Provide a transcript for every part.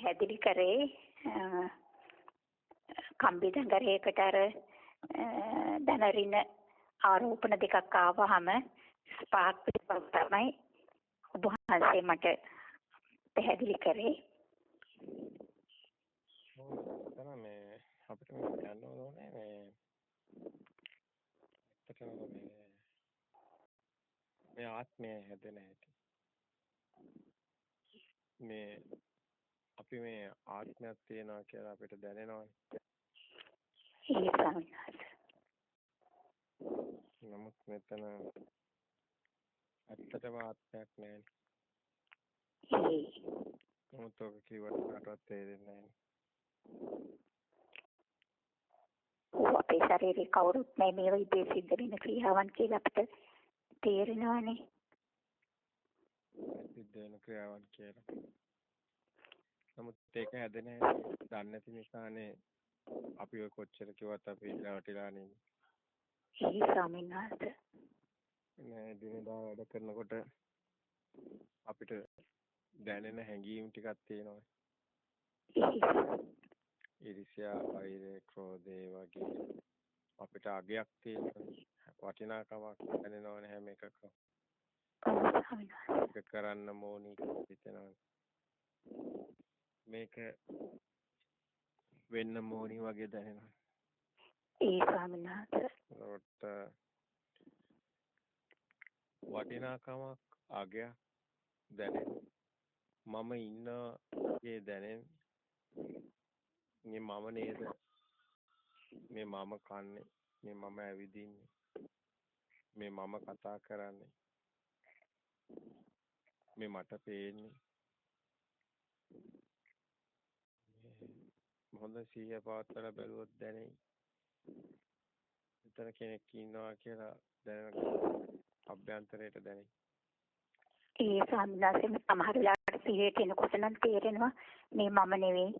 පැහැදිලි කරේ කම්බි දඟරයකට අර දැනරින ආරෝපණ දෙකක් ආවහම ස්පාක් පිටපත් තමයි ඔබ වහන්සේ මට පැහැදිලි කරේ. ඔව් මේ අපිට මේ යන්න ඕනේ මේ ඇත්තටම මේ මේ ආත්මය හැදෙන හැටි. මේ අපි මේ ආත්මයක් තියෙනවා කියලා අපිට දැනෙනවනේ. ඒ ස්වාමීන් නමුත් මෙතන ඇත්තටම ආත්මයක් නැහැ. නමුත් ඔක කිව්වට කාටවත් තේරෙන්නේ නැහැ. අපේ ශරීරේ කවුරුත් නැහැ මේ විදිහේ සිද්ධ වෙන ක්‍රියාවන් කියලා අපිට තේරෙනවානේ. සිද්ධ වෙන ක්‍රියාවන් කියලා. නමුත් ඒක හැදෙන්නේ දන්නේ නැති නිසානේ අපි ඔය කොච්චර කිව්වත් අපි රැවටිලා නේ. ස්වාමීන් වහන්සේ. නෑ දිනදා වැඩ කරනකොට අපිට දැනෙන හැඟීම් ටිකක් තියෙනවා. ඉරිසියා, වෛරය, ක්‍රෝධය වගේ අපිට අගයක් තියෙනවා. වටිනාකමක් දැනෙනවනේ හැම එකකම. ඒක කරන්න ඕනි හිතෙනවා. මේක වෙන්න ඕනි වගේ දැනෙනවා. ඒ ස්වාමීන් වහන්සේ. වටිනාකමක් අගයක් දැනෙන මම ඉන්නගේ දැනෙන මේ මම නේද මේ මම කන්නේ මේ මම ඇවිදින්නේ මේ මම කතා කරන්නේ මේ මට පේන්නේ හොඳ සිහිය පවත්වලා බැලුවොත් දැනෙයි. විතර කෙනෙක් ඉන්නවා කියලා දැනගන්න අභ්‍යන්තරයට දැනේ. ඒ සම්දාසෙම සමහර වෙලාවට සිහියට එනකොට නම් තේරෙනවා මේ මම නෙවෙයි.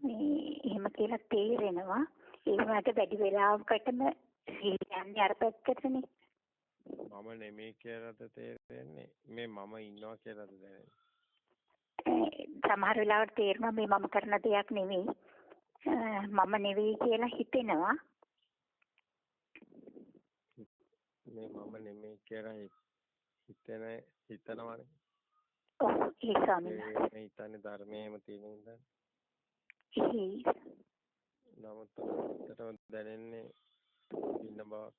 මේ එහෙම කියලා තේරෙනවා. ඒ වුණාට වැඩි වෙලාවකටම සිහියන්නේ අර පැත්තටනේ. මම නෙමෙයි කියලාද තේරෙන්නේ? මේ මම ඉන්නවා කියලාද දැනෙන්නේ? සමහර වෙලාවට තේරෙනවා මේ මම කරන දෙයක් නෙවෙයි මම නෙවෙයි කියලා හිතෙනවා මේ මම නෙමෙයි කියලා හිතන හිතනවනේ. ඔව් ඒ ස්වාමීන් වහන්සේ. මේ හිතන්නේ ධර්මයේම තියෙන. ඒ. නමුත් අපිටම දැනෙන්නේ ඉන්න බවක්.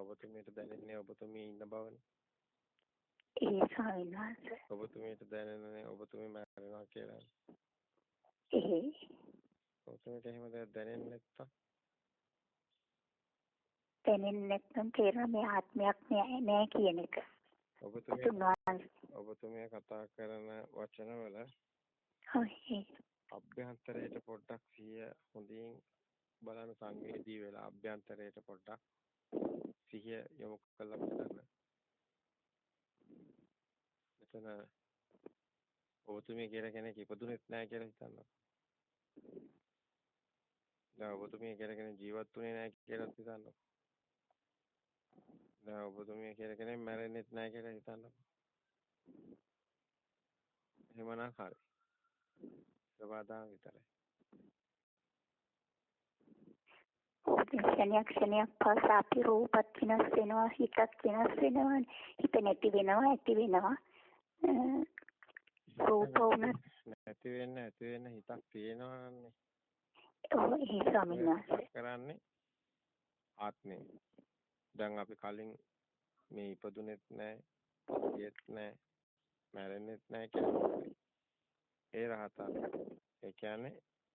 ඔබතුමීට දැනෙන්නේ ඔබතුමී ඉන්න බවනේ. ඒ ස්වාමීන් වහන්සේ. ඔබතුමීට දැනෙන්නේ ඔබතුමී මරනවා කියලා. ඒ. ඔබතුමීට එහෙම දැනෙන්නේ නැත්තම් දැනෙන්නේ නැත්නම් තේරෙන මේ ආත්මයක් නෑ කියන එක. ඔබතුමිය කතා කරන වචනවල ඔව් අභ්‍යන්තරයට පොඩ්ඩක් සිහිය හොඳින් බලන සංවේදී වෙලා අභ්‍යන්තරයට පොඩ්ඩක් සිහිය යොමු කරලා බලන්න. මෙතන ඔබතුමිය කියලා කෙනෙක් ඉපදුනෙත් නැහැ කියලා හිතන්න. දැන් ඔබතුමිය කියලා කෙනෙක් ජීවත් වුණේ නැහැ කියලා හිතන්න. දැන් ඔබතුමිය කියලා කෙනෙක් මැරෙන්නෙත් නැහැ කියලා හිතන්නකො. එහෙමනම් හරි. සබදාන විතරයි. ක්ෂණයක් ක්ෂණයක් පාසා අපි රූපත් වෙනස් වෙනවා හිතත් වෙනස් වෙනවා හිත නැති වෙනවා ඇති වෙනවා රූප උනත් නැති වෙන්න ඇති වෙන්න හිතක් තියෙනවානේ ඒ ස්වාමීන් වහන්සේ කරන්නේ ආත්මේ දැන් අපි කලින් මේ ඉපදුනෙත් නැහැ, ගියෙත් නැහැ, මැරෙන්නෙත් නැහැ කියලා. ඒ රහතන්. ඒ කියන්නේ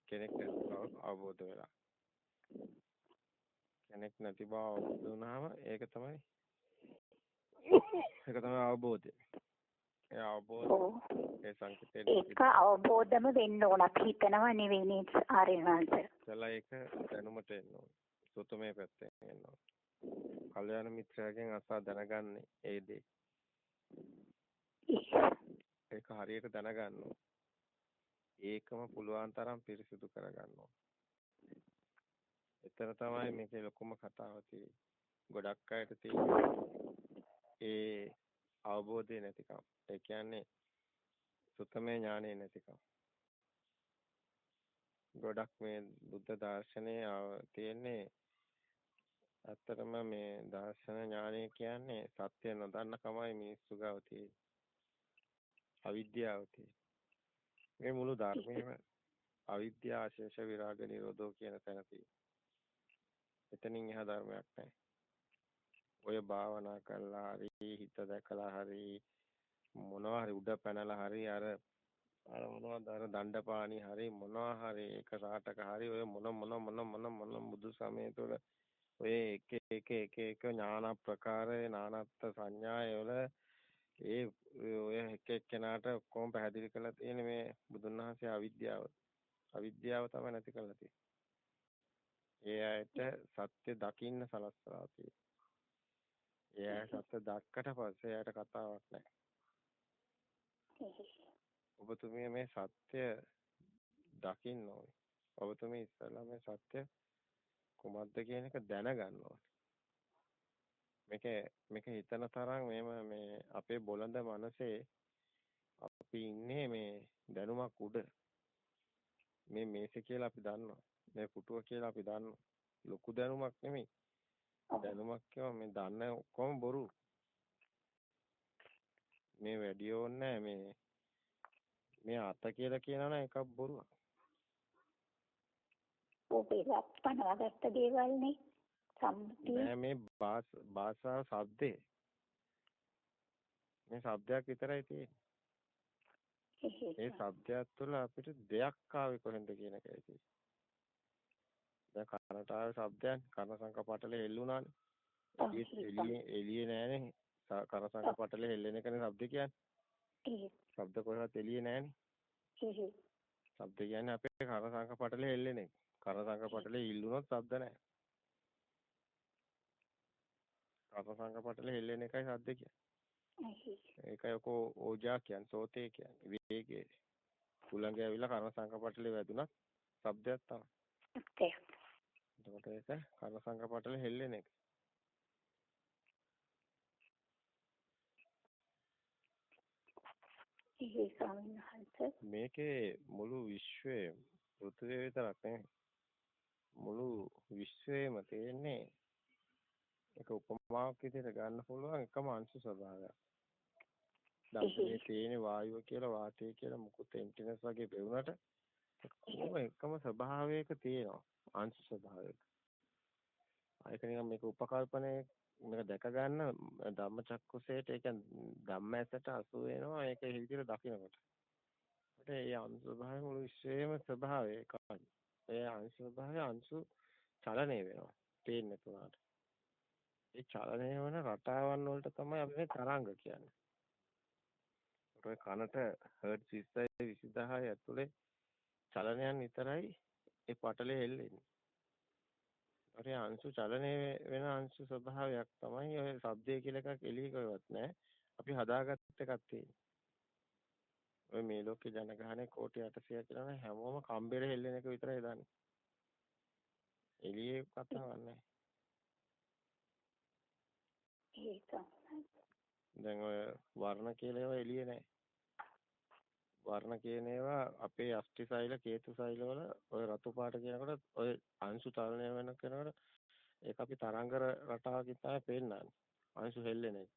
කෙනෙක් නැති අවබෝධ වෙලා. කෙනෙක් නැති බව අවබෝධ වුණාම ඒක තමයි ඒක තමයි අවබෝධය. ඒ අවබෝධ ඒ සංකේතය ඒක අවබෝධම වෙන්න ඕන අපි හිතනවා නෙවෙයි නේද ආර්යනාන්ත. එතලා ඒක දැනුමට එන්න ඕන. සුතමේ පැත්තෙන් එන්න ඕන. කල්යාණ මිත්‍රයාගෙන් අසා දැනගන්නේ ඒ දේ. ඒක හරියට දැනගන්න ඒකම පුළුවන් තරම් පිරිසිදු කරගන්න එතන තමයි මේකේ ලොකුම කතාව තියෙන්නේ. ගොඩක් අයට තියෙන. ඒ අවබෝධය නැතිකම. ඒ කියන්නේ සුතමේ ඥානෙ නැතිකම. ගොඩක් මේ බුද්ධ දර්ශනයේ තියෙන්නේ ඇත්තටම මේ දර්ශන ඥානය කියන්නේ සත්‍ය නොදන්න කමයි මිනිස්සු ගාව තියෙන්නේ. අවිද්‍යාව තියෙන්නේ. මේ මුළු ධර්මයේම අවිද්‍යාව ආශේෂ විරාග නිරෝධෝ කියන තැන තියෙන්නේ. එතනින් එහා ධර්මයක් නැහැ. ඔය භාවනා කළා හරි හිත දැකලා හරි මොනවා හරි උඩ පැනලා හරි අර අර මොනවද අර දණ්ඩපාණි හරි මොනවා හරි එක රාටක හරි ඔය මොන මොන මොන මොන මොන බුදු සමය තුළ ඔය එක එක එක එක ඥාන ප්‍රකාරයේ නානත්ත් සංඥාය වල ඒ ඔය එක එක්කෙනාට ඔක්කොම පැහැදිලි කරලා තියෙන මේ බුදුන් වහන්සේ අවිද්‍යාව අවිද්‍යාව තමයි නැති කරලා තියෙන්නේ. ඒ ඇයට සත්‍ය දකින්න සලස්සලා තියෙන්නේ. ඇය සත්‍ය දැක්කට පස්සේ එයාට කතාවක් නැහැ. ඔබතුමිය මේ සත්‍ය දකින්න ඕනේ. ඔබතුමිය ඉස්සෙල්ලා මේ සත්‍ය කුමක්ද කියන එක දැනගන්න ඕනේ. මේක මේක හිතන තරම් මේම මේ අපේ බොළඳ මනසේ අපි ඉන්නේ මේ දැනුමක් උඩ. මේ මේසෙ කියලා අපි දන්නවා. මේ පුටුව කියලා අපි දන්නවා. ලොකු දැනුමක් නෙමෙයි. දැනුමක් කියව මේ දන්න ඔක්කොම බොරු. මේ වැඩි ඕනේ මේ මේ අත කියලා කියනවනම් එකක් බොරුවක්. ඔබේ ලක්පනවගත්ත දේවල්නේ සම්මුතිය නෑ. මේ භාෂා શબ્දේ මේ શબ્දයක් විතරයි තියෙන්නේ. ඒ શબ્දයක් තුළ අපිට දෙයක් ආවේ කොහෙන්ද කියන එකයි තියෙන්නේ? දැන් කනට ආව ශබ්දයක් කන සංක පටලෙ හෙල්ලුණානේ. එළියේ එළියේ නෑනේ. කන සංක පටලෙ හෙල්ලෙන එකනේ ශබ්ද කියන්නේ. ශබ්ද කොහෙවත් එළියේ නෑනේ. ශබ්ද කියන්නේ අපේ කන සංක පටලෙ හෙල්ලෙන එක. කන සංක පටලෙ ඉල්ලුණොත් ශබ්ද නෑ. කන සංක පටලෙ හෙල්ලෙන එකයි ශබ්ද කියන්නේ. ඒකයි ඔකෝ ඕජා කියන්නේ සෝතේ කියන්නේ වේගයේ. කුලංගය ඇවිල්ලා කන සංක පටලෙ වැදුනත් ශබ්දයක් තමයි. එතකොට ඒක කන සංක පටලේ හෙල්ලෙන එක. මේකේ මුළු විශ්වයේ පෘථිවිය විතරක් නෙමෙයි මුළු විශ්වයේම තියෙන්නේ ඒක උපමාවක් විදිහට ගන්න පුළුවන් එකම අංශු ස්වභාවයක්. දැන් මේ තියෙන වායුව කියලා වාතය කියලා මුකුත් එන්ටිනස් වගේ පෙවුනට කොහොම එකම ස්වභාවයක තියෙනවා අංශු ස්වභාවයක. ඒක නිකන් මේක උපකල්පනයේ මේක දැක ගන්න ධම්මචක්කුසේට ඒ කියන්නේ ධම්ම ඇසට අසු වෙනවා ඒක හිවිදිර දකිනකොට. ඒකට ඒ අංශ ස්වභාවය මුළු විශ්වයේම ස්වභාවය එකයි. ඒ අංශ ස්වභාවය අංශු චලනය වෙනවා. පේන්නේ තුනට. ඒ චලනය වෙන රටාවන් වලට තමයි අපි මේ තරංග කියන්නේ. ඔය කනට හර්ට් 20 20000 ඇතුලේ චලනයන් විතරයි ඒ පටලේ හෙල්ලෙන්නේ. අර අංශු චලනය වෙන අංශු ස්වභාවයක් තමයි ඔය ශබ්දය කියලා එකක් එළියකවත් නැහැ. අපි හදාගත්ත එකක් තියෙන්නේ. ඔය මේ ලෝකේ ජනගහනය කෝටි 800 කියලා නම් හැමෝම කම්බෙර හෙල්ලෙන එක විතරයි දන්නේ. එළියේ කතාවක් නැහැ. දැන් ඔය වර්ණ කියලා ඒවා එළියේ නැහැ. වර්ණ කියන ඒවා අපේ අෂ්ටි සෛල කේතු සෛල වල ඔය රතු පාට කියනකොට ඔය අංශු චලනය වෙන කෙනකොට ඒක අපි තරංග රටාවකින් තමයි පෙන්නන්නේ. අංශු හෙල්ලෙන එක.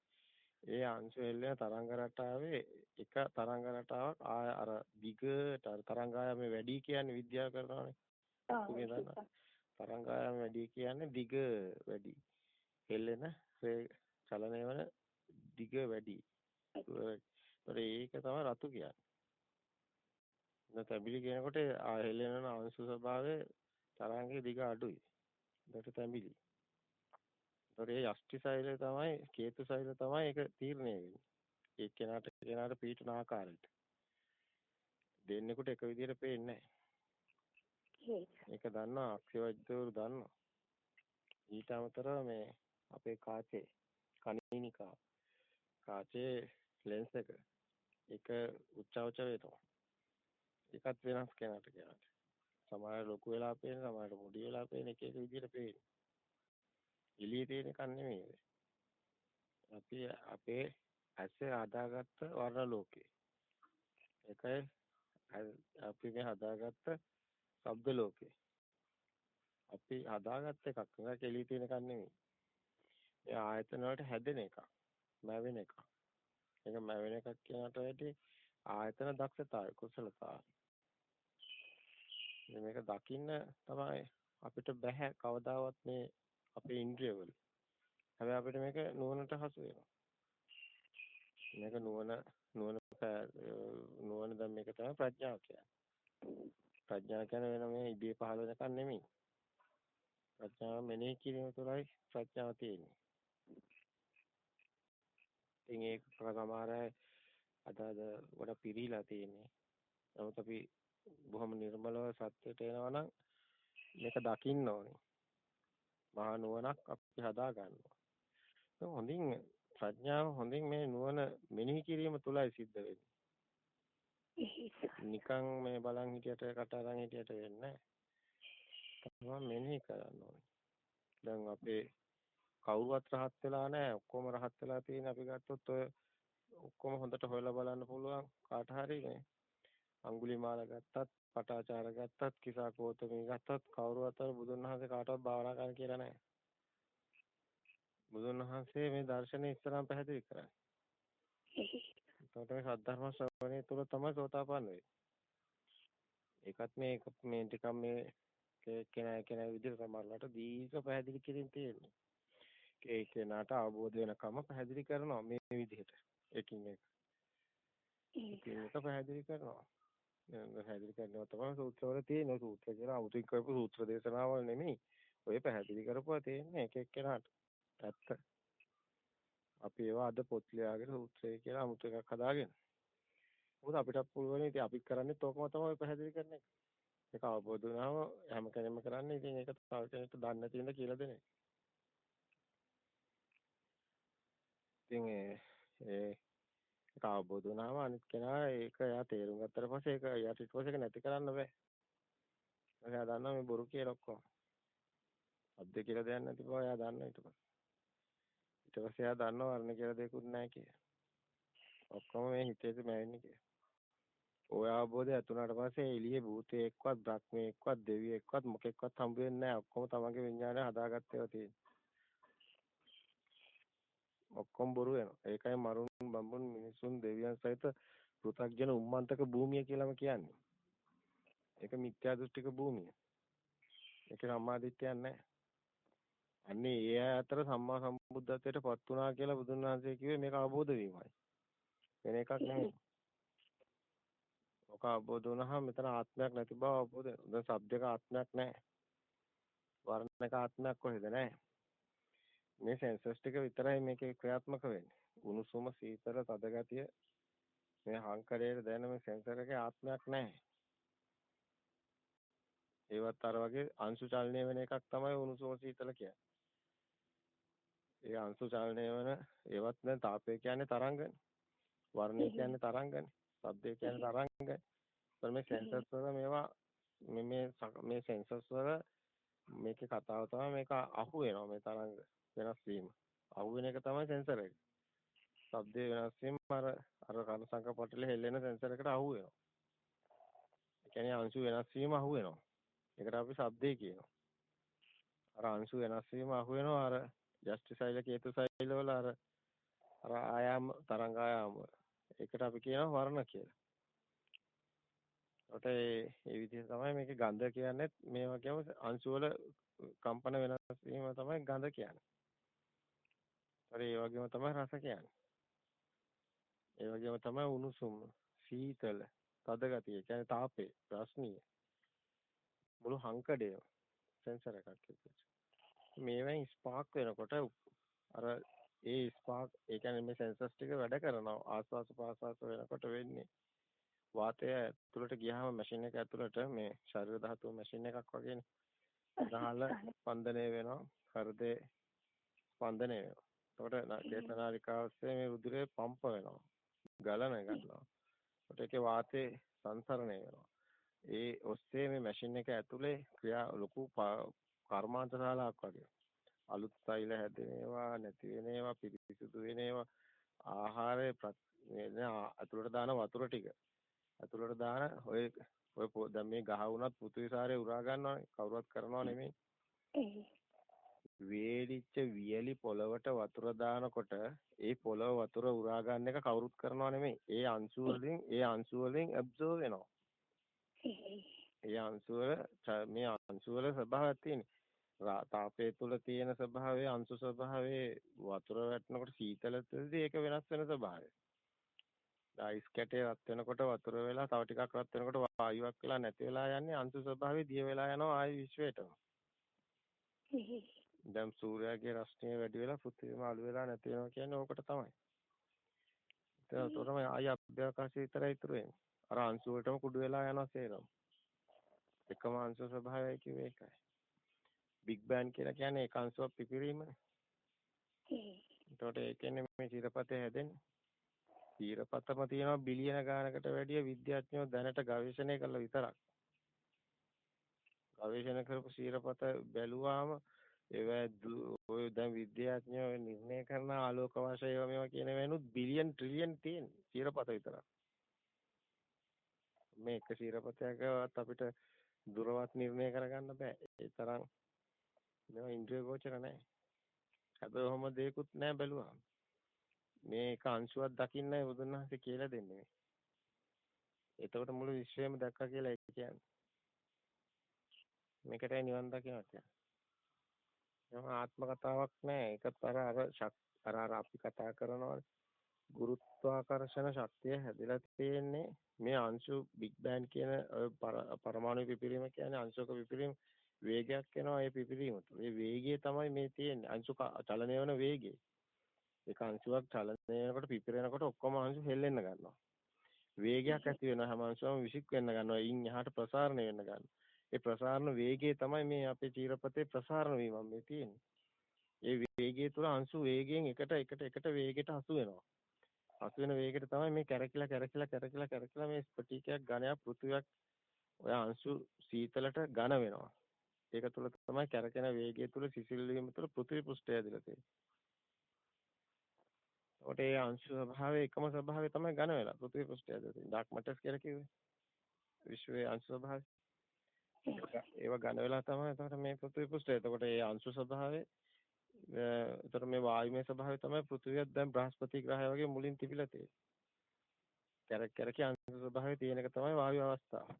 ඒ අංශු හෙල්ලෙන තරංග රටාවේ එක තරංග රටාවක් ආය අර දිගට තරංගායම වැඩි කියන්නේ විද්‍යාව කරනවානේ. තරංගායම වැඩි කියන්නේ දිග වැඩි. හෙල්ලෙන චලනය වෙන දිග වැඩි. ඒක තමයි රතු කියන්නේ. තැඹිලි කියනකොට හෙලෙන අංශු ස්වභාවය තරංගයේ දිග අඩුයි. ඒකට තැඹිලි. ඒතකොට ඒ යෂ්ටි සෛලය තමයි කේතු සෛලය තමයි ඒක තීරණය වෙන්නේ. ඒ කෙනාට කෙනාට පීඨන ආකාරයට. දෙන්නෙකුට එක විදිහට පේන්නේ නැහැ. ඒක දන්නා අක්ෂය වෛද්‍යවරු දන්නවා. ඊට අමතරව මේ අපේ කාචේ කණිනිකා කාචේ ලෙන්ස් එක ඒක උච්චවච වෙනවා. ඒකත් වෙනස් කෙනාට කෙනාට. සමහර ලොකු වෙලා පේන, සමහර පොඩි වෙලා පේන එක එක විදිහට පේන්නේ. එළියේ තියෙන එකක් නෙමෙයි. අපි අපේ ඇසේ හදාගත්ත වර්ණ ලෝකේ. ඒ ඒකයි අපි මේ හදාගත්ත ශබ්ද ලෝකේ. අපි හදාගත්ත එකක්. ඒක එළිය තියෙන එකක් නෙමෙයි. ඒ ආයතන වලට හැදෙන එකක්. මැවෙන එකක්. ඒක මැවෙන එකක් කියනට වැඩි ආයතන දක්ෂතාවය කුසලතාවය. මේක දකින්න තමයි අපිට බෑ කවදාවත් මේ අපේ ඉන්ද්‍රියවල. හැබැයි අපිට මේක නුවණට හසු වෙනවා. මේක නුවණ නුවණ නුවණ දැන් මේක තමයි ප්‍රඥාව කියන්නේ. ප්‍රඥාව කියන්නේ වෙන මේ ඉබේ පහළ වෙන එකක් නෙමෙයි. ප්‍රඥාව මෙනෙහි කිරීම තුළයි ප්‍රඥාව තියෙන්නේ. ඉතින් ඒක සමහර අය අද අද ගොඩ පිරීලා තියෙන්නේ. නමුත් අපි බොහොම නිර්මලව සත්‍යයට එනවා නම් මේක දකින්න ඕනේ. මහා නුවණක් අපි හදා ගන්නවා. හොඳින් ප්‍රඥාව හොඳින් මේ නුවණ මෙනෙහි කිරීම තුලයි සිද්ධ වෙන්නේ. නිකන් මේ බලන් හිටියට කට අරන් හිටියට වෙන්නේ නැහැ. මෙනෙහි කරන්න ඕනේ. දැන් අපේ කවුරුවත් රහත් වෙලා නැහැ. ඔක්කොම රහත් වෙලා තියෙන අපි ගත්තොත් ඔය ඔක්කොම හොඳට හොයලා බලන්න පුළුවන් කාට හරි මේ අඟුලිමාල ගත්තත්, පටාචාර ගත්තත්, කිසා කෝතමී ගත්තත් කවුරුවත් බුදුන් වහන්සේ කාටවත් භාවනා කරන්න කියලා නැහැ. බුදුන් වහන්සේ මේ දර්ශනේ ඉස්සරහම පැහැදිලි කරන්නේ. එතකොට මේ සද්ධර්ම ශ්‍රවණය තුළ තමයි සෝතාපන්න වෙන්නේ. ඒකත් මේ මේ ටිකක් මේ කෙනා කෙනා විදිහට සමහරලාට දීර්ඝ පැහැදිලි කිරීම තියෙනවා. ඒ කෙනාට අවබෝධ වෙනකම පැහැදිලි කරනවා මේ විදිහට. එකින් එක. එක පැහැදිලි කරනවා. පැහැදිලි කරනවා තමයි සූත්‍රවල තියෙන සූත්‍ර කියලා අමුතුන් කරපු සූත්‍ර දේශනාවල් නෙමෙයි. ඔය පැහැදිලි කරපුවා තියෙන්නේ එක එක්කෙනාට. ඇත්ත. අපි ඒවා අද පොත් ලියාගෙන සූත්‍රය කියලා අමුතු එකක් හදාගෙන. මොකද අපිට පුළුවන් ඉතින් අපි කරන්නේ තෝකම තමයි පැහැදිලි කරන එක. ඒක අවබෝධ වුණාම හැම කෙනෙක්ම කරන්නේ ඉතින් ඒක තව කෙනෙක්ට දන්නේ නැති ඉඳ කියලා දෙන එක. ඉතින් ඒ ඒ ඒක අවබෝධ වුණාම අනිත් කෙනා ඒක එයා තේරුම් ගත්තට පස්සේ ඒක එයාට ඊට පස්සේ ඒක නැති කරන්න බෑ. එයා දන්නවා මේ බොරු කියලා ඔක්කොම. අද්ද කියලා දෙයක් නැති බව එයා දන්නවා ඊට පස්සේ. ඊට පස්සේ එයා දන්නවා වර්ණ කියලා දෙයක්වත් නැහැ කියලා. ඔක්කොම මේ හිතේද මැවෙන්නේ කියලා. ඔය අවබෝධය ඇතුණාට පස්සේ එළියේ භූතයෙක්වත්, බ්‍රහ්මයෙක්වත්, දෙවියෙක්වත් මොකෙක්වත් හම්බ වෙන්නේ නැහැ. ඔක්කොම තමන්ගේ විඥානය හදාගත්තේව තියෙන්නේ. ඔක්කොම බොරු වෙනවා. ඒකයි මරුන් බඹුන් මිනිසුන් දෙවියන් සහිත පෘථග්ජන උම්මන්තක භූමිය කියලාම කියන්නේ. ඒක මිත්‍යා දෘෂ්ටික භූමිය. ඒක සම්මාදිට්ඨියක් නැහැ. අන්නේ ඒ අතර සම්මා සම්බුද්ධත්වයට පත් වුණා කියලා බුදුන් වහන්සේ කිව්වේ මේක අවබෝධ වීමයි. වෙන එකක් නෙමෙයි. ඔක අවබෝධ වුණාම මෙතන ආත්මයක් නැති බව අවබෝධ වෙනවා. දැන් සබ්දක ආත්මයක් නැහැ. වර්ණක ආත්මයක් කොහෙද නැහැ. මේ සෙන්සර්ස් ටික විතරයි මේකේ ක්‍රියාත්මක වෙන්නේ. උණුසුම සීතල තද ගතිය මේ හංකරයේ දැනෙන මේ සෙන්සර් එකේ ආත්මයක් නැහැ. ඒවත් අර වගේ අංශු චලනය වෙන එකක් තමයි උණුසුම සීතල කියන්නේ. ඒ අංශු චලනය වෙන ඒවත් දැන් තාපය කියන්නේ තරංගනේ. වර්ණය කියන්නේ තරංගනේ. ශබ්දය කියන්නේ තරංගනේ. ඒත් මේ සෙන්සර්ස් වල මේවා මේ මේ මේ සෙන්සර්ස් වල මේකේ කතාව තමයි මේක අහු වෙනවා මේ තරංග වෙනස් වීම. අහු වෙන එක තමයි සෙන්සර් එක. ශබ්දේ වෙනස් වීම අර අර කන සංක පටලෙ හෙල්ලෙන සෙන්සර් එකට අහු වෙනවා. ඒ කියන්නේ අංශු වෙනස් වීම අහු වෙනවා. ඒකට අපි ශබ්දේ කියනවා. අර අංශු වෙනස් වීම අහු වෙනවා අර ජස්ටි සෛල කේතු සෛල වල අර අර ආයාම තරංග ආයාම ඒකට අපි කියනවා වර්ණ කියලා. ඒකට ඒ විදිහට තමයි මේකේ ගන්ධ කියන්නේ මේ වගේම අංශු වල කම්පන වෙනස් වීම තමයි ගඳ කියන්නේ. හරි ඒ වගේම තමයි රස කියන්නේ. ඒ වගේම තමයි උණුසුම, සීතල, තද ගතිය, කියන්නේ තාපේ, රස්නිය. මුළු හංකඩේම සෙන්සර් එකක් විදිහට. මේවෙන් ස්පාර්ක් වෙනකොට අර ඒ ස්පාර්ක් ඒ කියන්නේ මේ සෙන්සර්ස් ටික වැඩ කරනවා ආස්වාස ප්‍රාස්වාස වෙනකොට වෙන්නේ වාතය ඇතුළට ගියාම මැෂින් එක ඇතුළට මේ ශරීර ධාතුව මැෂින් එකක් වගේනේ. ගහල ස්පන්දනය වෙනවා හෘදේ ස්පන්දනය වෙනවා. එතකොට චේතනාලිකාවස්සේ මේ රුධිරය පම්ප වෙනවා. ගලන ගන්නවා. එතකොට ඒකේ වාතේ සංසරණය වෙනවා. ඒ ඔස්සේ මේ මැෂින් එක ඇතුලේ ක්‍රියා ලොකු කර්මාන්ත ශාලාවක් වගේ. අලුත් තෛල හැදෙනේවා නැති වෙනේවා පිරිසිදු වෙනේවා ආහාරයේ ඇතුළට දාන වතුර ටික ඇතුළට දාන ඔය ඔය දැන් මේ ගහ වුණත් පෘථිවිසාරේ උරා ගන්නවනේ කවුරුවත් කරනව නෙමෙයි. ඒ වේලිච්ච වියලි පොළවට වතුර දානකොට ඒ පොළව වතුර උරා ගන්න එක කවුරුත් කරනව නෙමෙයි. ඒ අංශු වලින් ඒ අංශු වලින් ඇබ්සෝර් වෙනවා. ඒ ඒ අංශු වල මේ අංශු වල ස්වභාවයක් තියෙනවා. තාපයේ තුල තියෙන ස්වභාවය අංශු ස්වභාවයේ වතුර වැටෙනකොට සීතලතදී ඒක වෙනස් වෙන ස්වභාවය. අයිස් කැටේ රත් වෙනකොට වතුර වෙලා තව ටිකක් රත් වෙනකොට වායුවක් වෙලා නැති වෙලා යන්නේ අංශු ස්වභාවයේ දිය වෙලා යනවා ආයි විශ්වයටම. දැන් සූර්යාගේ රශ්මිය වැඩි වෙලා පෘථිවියම අළු වෙලා නැති වෙනවා කියන්නේ ඕකට තමයි. ඒක තමයි ආය අභ්‍යවකාශය විතරයි ඉතුරු වෙන්නේ. අර අංශු වලටම කුඩු වෙලා යනවා සේරම. එකම අංශු ස්වභාවයයි කිව්වේ ඒකයි. බිග් බෑන් කියලා කියන්නේ ඒක අංශුවක් පිපිරීමනේ. එතකොට ඒ කියන්නේ මේ චිරපතේ හැදෙන්නේ. චිරපතම තියෙනවා බිලියන ගානකට වැඩිය විද්‍යාඥයෝ දැනට ගවේෂණය කළා විතරක්. ගවේෂණ කරපු චිරපත බැලුවාම ඒවා ඔය දැන් විද්‍යාඥයෝ නිර්ණය කරන ආලෝක වශයෙන් ඒවා මේවා කියන වෙනුත් බිලියන් ට්‍රිලියන් තියෙන චිරපත විතරක්. මේ එක චිරපතයකවත් අපිට දුරවත් නිර්ණය කරගන්න බෑ. ඒ තරම් මේවා ඉන්ද්‍රිය ගෝචර නැහැ. හැබැයි ඔහොම දෙයක්වත් නැහැ බැලුවා. මේ එක අංශුවක් දකින්නයි බුදුන් වහන්සේ කියලා දෙන්නේ. එතකොට මුළු විශ්වයම දැක්කා කියලා ඒ කියන්නේ. මේකටයි නිවන් දකින්න කියන්නේ. ආත්ම කතාවක් නෑ. ඒකත් අර අර අර අපි කතා කරනවා ගුරුත්වාකර්ෂණ ශක්තිය හැදිලා තියෙන්නේ මේ අංශු බිග් බෑන් කියන පරමාණු පිපිරීම කියන්නේ අංශුක පිපිරීම වේගයක් එනවා ඒ පිපිරීමට. ඒ වේගය තමයි මේ තියෙන්නේ අංශු චලනය වෙන වේගය. ඒක අංශුවක් චලනය වෙනකොට පිපිරෙනකොට ඔක්කොම අංශු හෙල්ලෙන්න ගන්නවා. වේගයක් ඇති වෙනවා හැම අංශුවම විසික් වෙන්න ගන්නවා. ඊයින් එහාට ප්‍රසාරණය වෙන්න ගන්නවා. ඒ ප්‍රසාරණ වේගය තමයි මේ අපේ චීරපතේ ප්‍රසාරණ වීම මේ තියෙන්නේ. ඒ වේගය තුල අංශු වේගයෙන් එකට එකට එකට වේගයට හසු වෙනවා. හසු වෙන වේගයට තමයි මේ කැරකිලා කැරකිලා කැරකිලා කැරකිලා මේ ස්පටිකයක් ඝනයක් පෘථිවියක් ඔය අංශු සීතලට ඝන වෙනවා. ඒක තුල තමයි කැරකෙන වේගය තුල සිසිල් වීම තුල පෘථිවි පෘෂ්ඨය ඇදලා තියෙන්නේ. ඔතේ ඒ අංශු ස්වභාවය එකම ස්වභාවය තමයි ඝන වෙලා පෘථිවි පෘෂ්ඨය ඇදලා තියෙන්නේ. ඩාර්ක් මැටර්ස් කියලා කිව්වේ. විශ්වයේ අංශු ස්වභාවය. ඒව ඝන වෙලා තමයි එතකොට මේ පෘථිවි පෘෂ්ඨය. එතකොට ඒ අංශු ස්වභාවය එතකොට මේ වායුමය ස්වභාවය තමයි පෘථිවියක් දැන් බ්‍රහස්පති ග්‍රහය වගේ මුලින් තිබිලා තියෙන්නේ. කැරක් කැරක අංශු ස්වභාවය තියෙන එක තමයි වායු අවස්ථාව.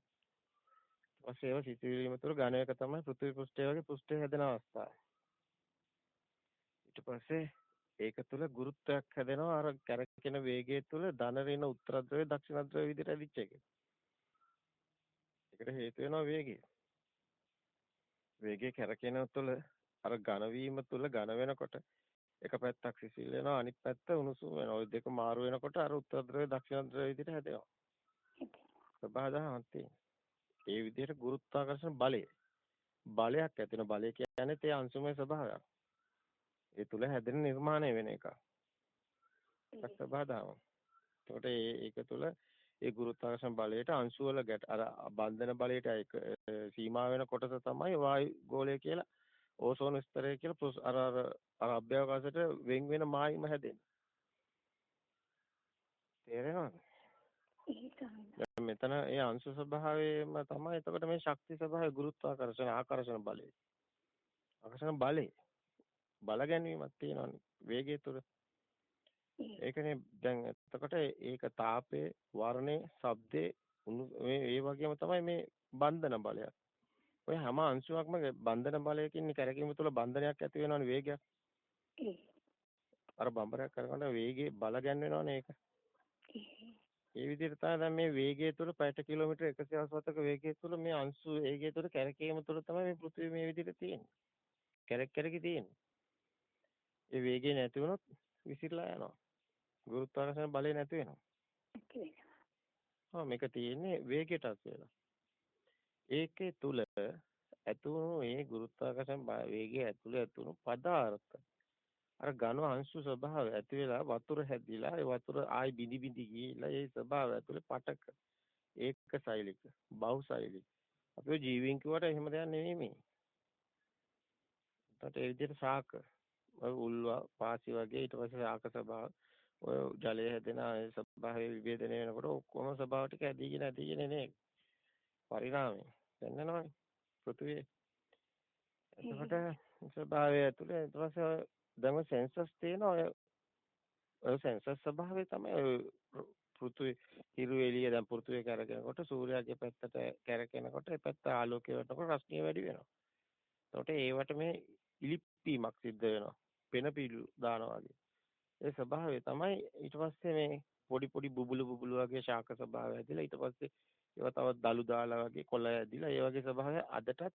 ඊපස්සේ ඒව සිතිවිලිම තුළ ඝන එක තමයි පෘථිවි පෘෂ්ඨය වගේ පෘෂ්ඨය හැදෙන අවස්ථාව. ඊට පස්සේ ඒක තුළ ගුරුත්වයක් හැදෙනවා අර කැරකෙන වේගය තුළ ධන ඍණ උත්තර ද්‍රවය දක්ෂිණ ද්‍රවය විදිහට ඇදිච්ච එක. ඒකට හේතු වෙනවා වේගය. වේගය කැරකෙන තුළ අර ඝන වීම තුළ ඝන වෙනකොට එක පැත්තක් සිසිල් වෙනවා අනිත් පැත්ත උණුසුම් වෙනවා. ওই දෙක මාරු වෙනකොට අර උත්තර ද්‍රවය දක්ෂිණ ද්‍රවය විදිහට හැදෙනවා. ප්‍රබහදාහක් තියෙනවා. ඒ විදිහට ගුරුත්වාකර්ෂණ බලය බලයක් ඇතින බලය කියන්නේ තේ අංශුමය ස්වභාවයක්. ඒ තුල හැදෙන නිර්මාණය වෙන එක. ප්‍රබහදාව. එතකොට ඒක තුල ඒ ගුරුත්වාකර්ෂණ බලයට අංශු වල ගැට අර බන්ධන බලයට ඒක සීමා වෙන කොටස තමයි වායු ගෝලය කියලා ඕසෝන ස්තරය කියලා අර අර අර අභ්‍යවකාශයට වෙන් වෙන මායිම හැදෙන්නේ. තේරෙනවද? මෙතන ඒ අංශු ස්වභාවයම තමයි එතකොට මේ ශක්ති ස්වභාවය ගුරුත්වාකර්ෂණ ආකර්ෂණ බලය. ආකර්ෂණ බලය බල ගැනීමක් තියෙනවනේ වේගය තුර. ඒකනේ දැන් එතකොට ඒක තාපේ වර්ණේ ශබ්දේ මේ ඒ වගේම තමයි මේ බන්ධන බලය. ඔය හැම අංශුවක්ම බන්ධන බලයකින් කැරකීම තුළ බන්ධනයක් ඇති වෙනවනේ වේගයක්. අර බම්බරයක් කරගන්න වේගේ බල ගැන්වෙනවනේ ඒක. ඒ විදිහට තමයි දැන් මේ වේගය තුළ පැයට කිලෝමීටර් 187ක වේගය තුළ මේ අංශු වේගය තුළ කැරකීම තුළ තමයි මේ පෘථිවිය මේ විදිහට තියෙන්නේ. කැරක් කැරකි තියෙන්නේ. ඒ වේගය නැති වුණොත් විසිරලා යනවා. ගුරුත්වාකර්ෂණ බලය නැති වෙනවා. මේක තියෙන්නේ වේගයටත් වෙලා. ඒකේ තුල ඇතුණු මේ ගුරුත්වාකර්ෂණ වේගය ඇතුළේ ඇතුණු පදාර්ථ අර ඝන අංශු ස්වභාවය ඇති වෙලා වතුර හැදිලා ඒ වතුර ආයි බිඳි බිඳි ගිහිලා ඒ ස්වභාවය ඇතුළේ පටක ඒක සෛලික බහුසෛලික අපේ ජීවීන් කිව්වට එහෙම දෙයක් නෙමෙයි මේ. ඒකට ඒ විදිහට ශාක උල්වා පාසි වගේ ඊට පස්සේ ශාක ස්වභාව ඔය ජලය හැදෙන ඒ ස්වභාවය විභේදනය වෙනකොට ඔක්කොම ස්වභාව ටික ඇදීගෙන ඇදීගෙන එන්නේ පරිණාමය. දැන්නනවනේ පෘථුවියේ. එතකොට ස්වභාවය ඇතුලේ ඊට පස්සේ දැන් ඔය සෙන්සස් තියෙන ඔය ඔය සෙන්සස් ස්වභාවය තමයි පෘථුවි හිරු එළිය දැන් පෘථුවිය කැරකෙනකොට සූර්යාගේ පැත්තට කැරකෙනකොට ඒ පැත්ත ආලෝකය වටනකොට රශ්මිය වැඩි වෙනවා. එතකොට ඒවට මේ ඉලිප්පීමක් සිද්ධ වෙනවා. පෙන පිළු දානවා වගේ. ඒ ස්වභාවය තමයි ඊට පස්සේ මේ පොඩි පොඩි බුබුලු බුබුලු වගේ ශාක ස්වභාවය ඇදලා ඊට පස්සේ ඒවා තවත් දලු දාලා වගේ කොළ ඇදිලා ඒ වගේ ස්වභාවය අදටත්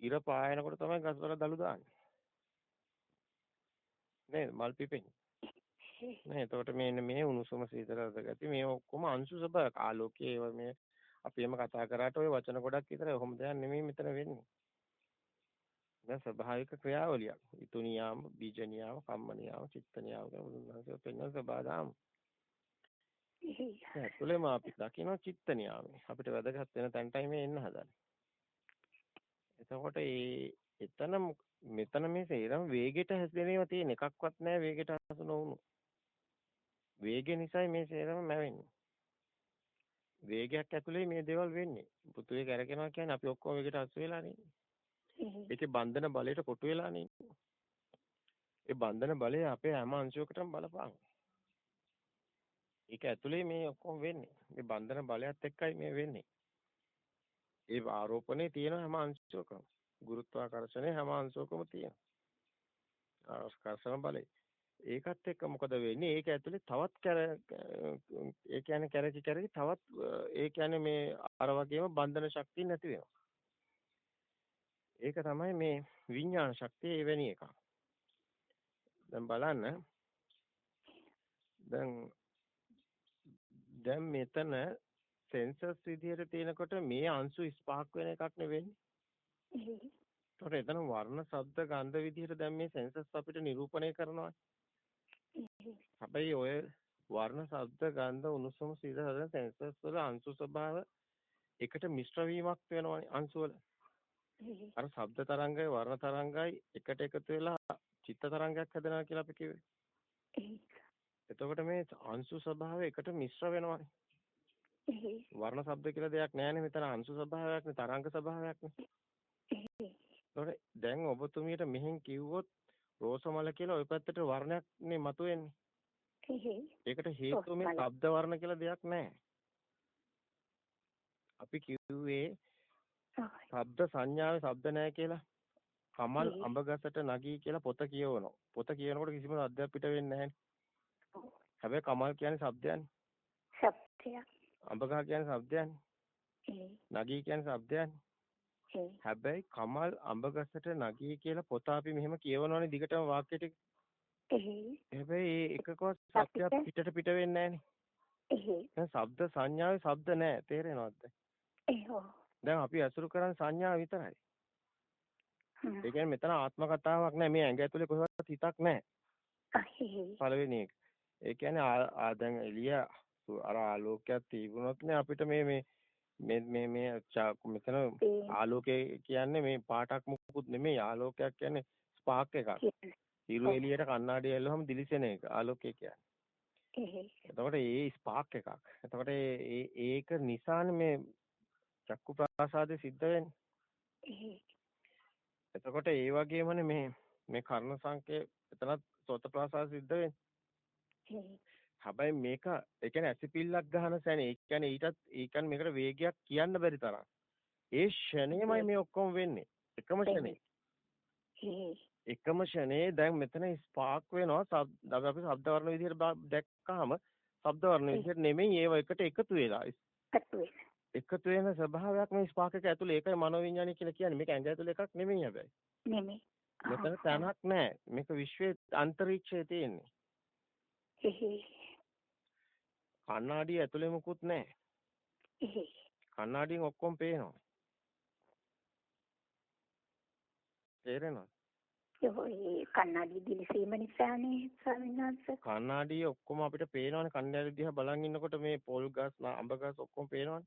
ඉර පායනකොට තමයි ගස්වල දලු දාන්නේ. නේද? මල් පිපෙන්නේ. නේ එතකොට මේ මේ උණුසුම සීතල ගති මේ ඔක්කොම අංශු ස්වභාවයක් ආලෝකයේ ඒවා මේ අපි එම කතා කරාට ওই වචන ගොඩක් විතරයි ඔහොම දෙයක් නෙමෙයි මෙතන වෙන්නේ දැන් ස්වභාවික ක්‍රියාවලියක් ඊතු නියාම බීජ නියාම කම්ම නියාම චිත්ත නියාම බුදුන්වහන්සේ පෙන්වන ස්වභාවදාම ඇතුළේම අපි දකින්න චිත්ත නියාමයි අපිට වැදගත් වෙන තැනටයි මේ එන්න හදන්නේ එතකොට ඒ එතන මෙතන මේ සේරම වේගෙට හැදෙනේවා තියෙන එකක්වත් නැහැ වේගෙට හසු නොවුණු වේගය නිසායි මේ සේරම මැවෙන්නේ. වේගයක් ඇතුලේ මේ දේවල් වෙන්නේ. පෘථුවිය කැරකෙනවා කියන්නේ අපි ඔක්කොම වේගයට අසු වෙලා නේ. ඒකේ බන්ධන බලයට කොටු වෙලා නේ. ඒ බන්ධන බලය අපේ හැම අංශයකටම බලපාන. ඒක ඇතුලේ මේ ඔක්කොම වෙන්නේ. මේ බන්ධන බලයත් එක්කයි මේ වෙන්නේ. ඒ ආරෝපණේ තියෙන හැම අංශයකම. ගුරුත්වාකර්ෂණේ හැම අංශයකම තියෙනවා. ආකර්ෂණ බලය. ඒකත් එක්ක මොකද වෙන්නේ? ඒක ඇතුලේ තවත් කැර ඒ කියන්නේ කැරකි කැරකි තවත් ඒ කියන්නේ මේ අර වගේම බන්ධන ශක්තිය නැති වෙනවා. ඒක තමයි මේ විඥාන ශක්තිය එවැනි එකක්. දැන් බලන්න දැන් දැන් මෙතන සෙන්සර්ස් විදියට තියෙනකොට මේ අංශු ස්පාක් වෙන එකක් නෙවෙන්නේ. ඒතකොට එතන වර්ණ, ශබ්ද, ගන්ධ විදියට දැන් මේ සෙන්සර්ස් අපිට නිරූපණය කරනවා. හැබැයි ඔය වර්ණ, ශබ්ද, ගන්ධ, උණුසුම, සීතල සෙන්සර්ස් වල අංශු ස්වභාව එකට මිශ්‍ර වීමක් වෙනවනේ අංශු වල. අර ශබ්ද තරංගයි වර්ණ තරංගයි එකට එකතු වෙලා චිත්ත තරංගයක් හැදෙනවා කියලා අපි කිව්වේ. එතකොට මේ අංශු ස්වභාවය එකට මිශ්‍ර වෙනවනේ. වර්ණ ශබ්ද කියලා දෙයක් නැහැනේ මෙතන අංශු ස්වභාවයක් නේ තරංග ස්වභාවයක් නේ. ඒතකොට දැන් ඔබතුමියට මෙහෙන් කිව්වොත් රෝසමල කියලා ওই පැත්තට වර්ණයක් නේ මතුවෙන්නේ. ඒකට හේතුව මේ ශබ්ද වර්ණ කියලා දෙයක් නැහැ. අපි කිව්වේ ශබ්ද සංඥාවේ ශබ්ද නැහැ කියලා. කමල් අඹගසට නගී කියලා පොත කියවනවා. පොත කියනකොට කිසිම අධ්‍යක් පිට වෙන්නේ නැහැ. හැබැයි කමල් කියන්නේ ශබ්දයක්නේ. ශබ්දයක්. අඹගහ කියන්නේ ශබ්දයක්නේ. නගී කියන්නේ ශබ්දයක්නේ. හැබැයි කමල් අඹගසට නගී කියලා පොත අපි මෙහෙම කියවනවනේ දිගටම වාක්‍ය ටික. හැබැයි ඒ එකකවත් සත්‍යයක් පිටට පිට වෙන්නේ නැහනේ. දැන් ශබ්ද සංඥාවේ ශබ්ද නැහැ තේරෙනවද? දැන් අපි අසුරු කරන්නේ සංඥා විතරයි. ඒ කියන්නේ මෙතන ආත්ම කතාවක් නැහැ. මේ ඇඟ ඇතුලේ කොහෙවත් හිතක් නැහැ. පළවෙනි එක. ඒ කියන්නේ ආ දැන් එළිය අර ආලෝකයක් තිබුණොත් නේ අපිට මේ මේ මේ මේ මේ මෙතන ආලෝකය කියන්නේ මේ පාටක් මුකුත් නෙමෙයි ආලෝකයක් කියන්නේ ස්පාර්ක් එකක්. හිරු එළියට කණ්ණාඩි ඇල්ලුවම දිලිසෙන එක ආලෝකය කියන්නේ. එතකොට ඒ ස්පාර්ක් එකක්. එතකොට ඒ ඒක නිසානේ මේ චක්කු ප්‍රාසාදේ සිද්ධ වෙන්නේ. එතකොට ඒ වගේමනේ මේ මේ කර්ණ සංකේ එතනත් සෝත ප්‍රාසාද සිද්ධ වෙන්නේ. හැබැයි මේක ඒ කියන්නේ ඇසිපිල්ලක් ගහන සැනේ ඒ කියන්නේ ඊටත් ඒ කියන්නේ මේකට වේගයක් කියන්න බැරි තරම්. ඒ ෂණයමයි මේ ඔක්කොම වෙන්නේ. එකම ෂණේ. එකම ෂණේ දැන් මෙතන ස්පාර්ක් වෙනවා. අපි ශබ්ද වර්ණ විදිහට දැක්කහම ශබ්ද වර්ණ විදිහට නෙමෙයි ඒව එකට එකතු වෙලා. එකතු වෙන ස්වභාවයක් මේ ස්පාර්ක් එක ඇතුලේ ඒකයි මනෝවිඤ්ඤාණය කියලා කියන්නේ. මේක ඇඟ ඇතුලේ එකක් නෙමෙයි හැබැයි. නෙමෙයි. මෙතන තැනක් නැහැ. මේක විශ්වයේ අන්තරීක්ෂයේ තියෙන්නේ. කණ්ණාඩිය ඇතුලේ මුකුත් නැහැ. කණ්ණාඩියෙන් ඔක්කොම පේනවා. තේරෙනවද? කණ්ණාඩිය දිලිසීම නිසානේ ස්වාමීන් වහන්සේ. කණ්ණාඩිය ඔක්කොම අපිට පේනවනේ කණ්ණාඩිය දිහා බලන් ඉන්නකොට මේ පොල් ගස් අඹ ගස් ඔක්කොම පේනවනේ.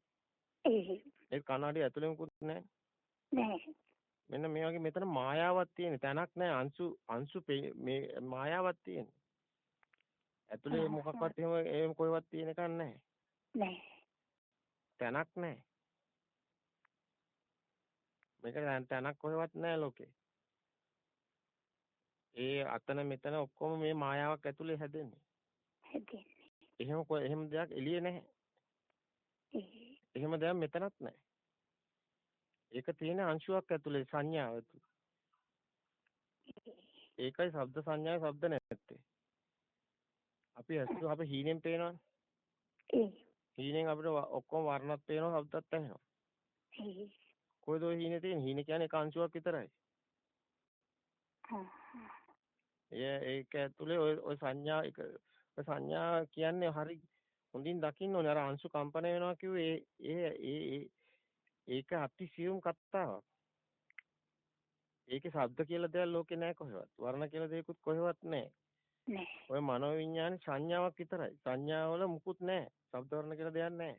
ඒ කණ්ණාඩිය ඇතුලේ මුකුත් නැහැ. නැහැ. මෙන්න මේ වගේ මෙතන මායාවක් තියෙන තැනක් නැහැ අංශු අංශු මේ මායාවක් තියෙන. ඇතුලේ මොකක්වත් එහෙම එහෙම කොහෙවත් තියෙන එකක් නැහැ. නෑ. තැනක් නැහැ. මේක තැනක් කොහෙවත් නැහැ ලෝකේ. ඒ අතන මෙතන ඔක්කොම මේ මායාවක් ඇතුලේ හැදෙන්නේ. හැදෙන්නේ. එහෙම එහෙම දෙයක් එළියේ නැහැ. ඒ එහෙම දෙයක් මෙතනත් නැහැ. ඒක තියෙන අංශුවක් ඇතුලේ සංඥාව. ඒකයි ශබ්ද සංඥාවේ ශබ්ද නැත්තේ. අපි ඇස්තු අපි හීනෙන් පේනවනේ. ඒ හීනෙන් අපිට ඔක්කොම වර්ණත් පේනවා ශබ්දත් ඇහෙනවා. ඒ කොයිද ඔය හීනේ තියෙන්නේ? හීනේ කියන්නේ එක අංශුවක් විතරයි. එය ඒක ඇතුලේ ඔය සංඥා එක සංඥා කියන්නේ හරි හොඳින් දකින්න ඕනේ. අර අංශු කම්පන වෙනවා කිව්වේ ඒ ඒ ඒක අතිසියුම් කතාවක්. ඒකේ ශබ්ද කියලා දෙයක් ලෝකේ නැහැ කොහෙවත්. වර්ණ කියලා දෙයක්වත් කොහෙවත් නැහැ. ඔය මනෝවිඤ්ඤාණ සංඥාවක් විතරයි. සංඥාවල මුකුත් නැහැ. ශබ්ද වර්ණ කියලා දෙයක් නැහැ.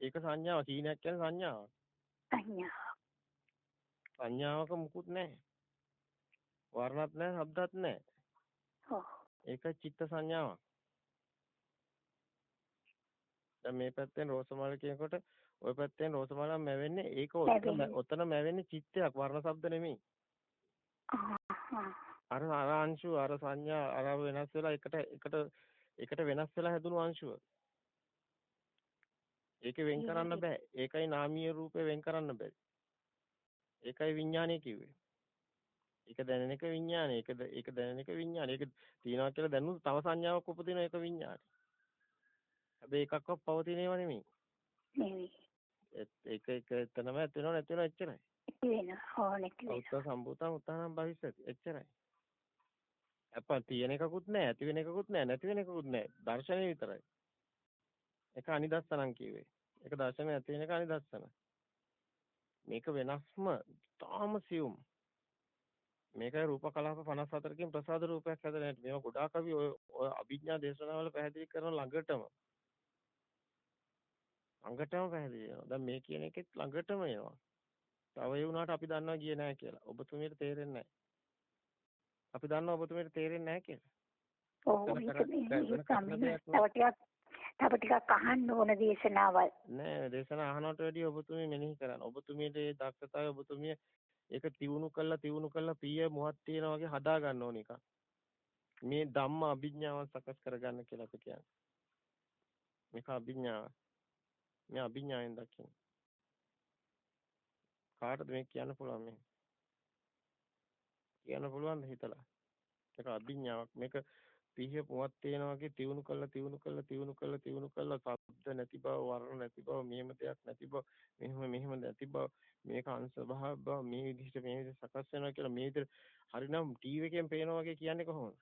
ඒක සංඥාවක්. හීනයක් කියන්නේ සංඥාවක්. සංඥා. සංඥාවක මුකුත් නැහැ. වර්ණත් නැහැ, ශබ්දත් නැහැ. ඔව්. ඒක චිත්ත සංඥාවක්. දැන් මේ පැත්තෙන් රෝසමල කියනකොට ওই පැත්තෙන් රෝසමල මැවෙන්නේ ඒක ඔතන ඔතන මැවෙන්නේ චිත්තයක් වර්ණ ශබ්ද නෙමෙයි. අර අර අංශු අර සංඥා අර වෙනස් වෙලා එකට එකට එකට වෙනස් වෙලා හැදුණු අංශුව. ඒක වෙන් කරන්න බෑ. ඒකයි නාමීය රූපේ වෙන් කරන්න බෑ. ඒකයි විඥානය කිව්වේ. ඒක දැනෙන එක විඥානය. ඒක ඒක දැනෙන එක විඥානය. ඒක තියනවා කියලා දැනුත් තව සංඥාවක් උපදින එක විඥානය. හැබැයි එකක්වත් පවතින ඒවා නෙමෙයි. නෙවෙයි. ඒක ඒක එතනම ඇති වෙනව නැති වෙනව එච්චරයි. වෙනවා. සම්භූතං උත්තානම් භවිෂ්‍යති. එච්චරයි. අප්පා තියෙන එකකුත් නැහැ, ඇති වෙන එකකුත් නැහැ, නැති වෙන එකකුත් නැහැ. දර්ශනය විතරයි. ඒක අනිදස්සනං කිව්වේ. ඒක දර්ශනය ඇති වෙන එක අනිදස්සන. මේක වෙනස්ම තාම සියුම්. මේකයි රූප කලාප 54කින් ප්‍රසාද රූපයක් හැදෙන හැටි. මේවා ගොඩාක් අපි ඔය අභිඥා දේශනාවල පැහැදිලි කරන ළඟටම. ළඟටම පැහැදිලි වෙනවා. දැන් මේ කියන එකෙත් ළඟටම එනවා. තව ඒ වුණාට අපි දන්නවා ගියේ නැහැ කියලා. ඔබතුමියට තේරෙන්නේ නැහැ. අපි දන්නවා ඔබතුමියට තේරෙන්නේ නැහැ කියලා. ඔව් ඒක තව ටිකක් අහන්න ඕන දේශනාවල්. නෑ දේශනා අහනවට වැඩිය ඔබතුමිය මෙනෙහි කරන්න. ඔබතුමියට ඒ දක්ෂතාවය ඔබතුමිය ඒක තියුණු කළා තියුණු කළා පීය මොහත් තියනා වගේ හදා ගන්න ඕන එක. මේ ධම්ම අභිඥාව සකස් කරගන්න කියලා අපි කියන්නේ. මේක අභිඥාව. මේ අභිඥාවෙන් දකින්න. කාටද මේ කියන්න පුළුවන් මේ? කියන්න පුළුවන්ද හිතලා? ඒක අභිඥාවක්. මේක පිහිය පුවත් තේනවා වගේ තියුණු කළා තියුණු කළා තියුණු කළා තියුණු කළා ශබ්ද නැති බව වර්ණ නැති බව මෙහෙම දෙයක් නැති බව මෙහෙම මෙහෙම නැති බව මේක අංශ භාව බව මේ විදිහට මේ විදිහට සකස් වෙනවා කියලා මේ විදිහට හරිනම් ටීවී එකෙන් පේනවා වගේ කියන්නේ කොහොමද?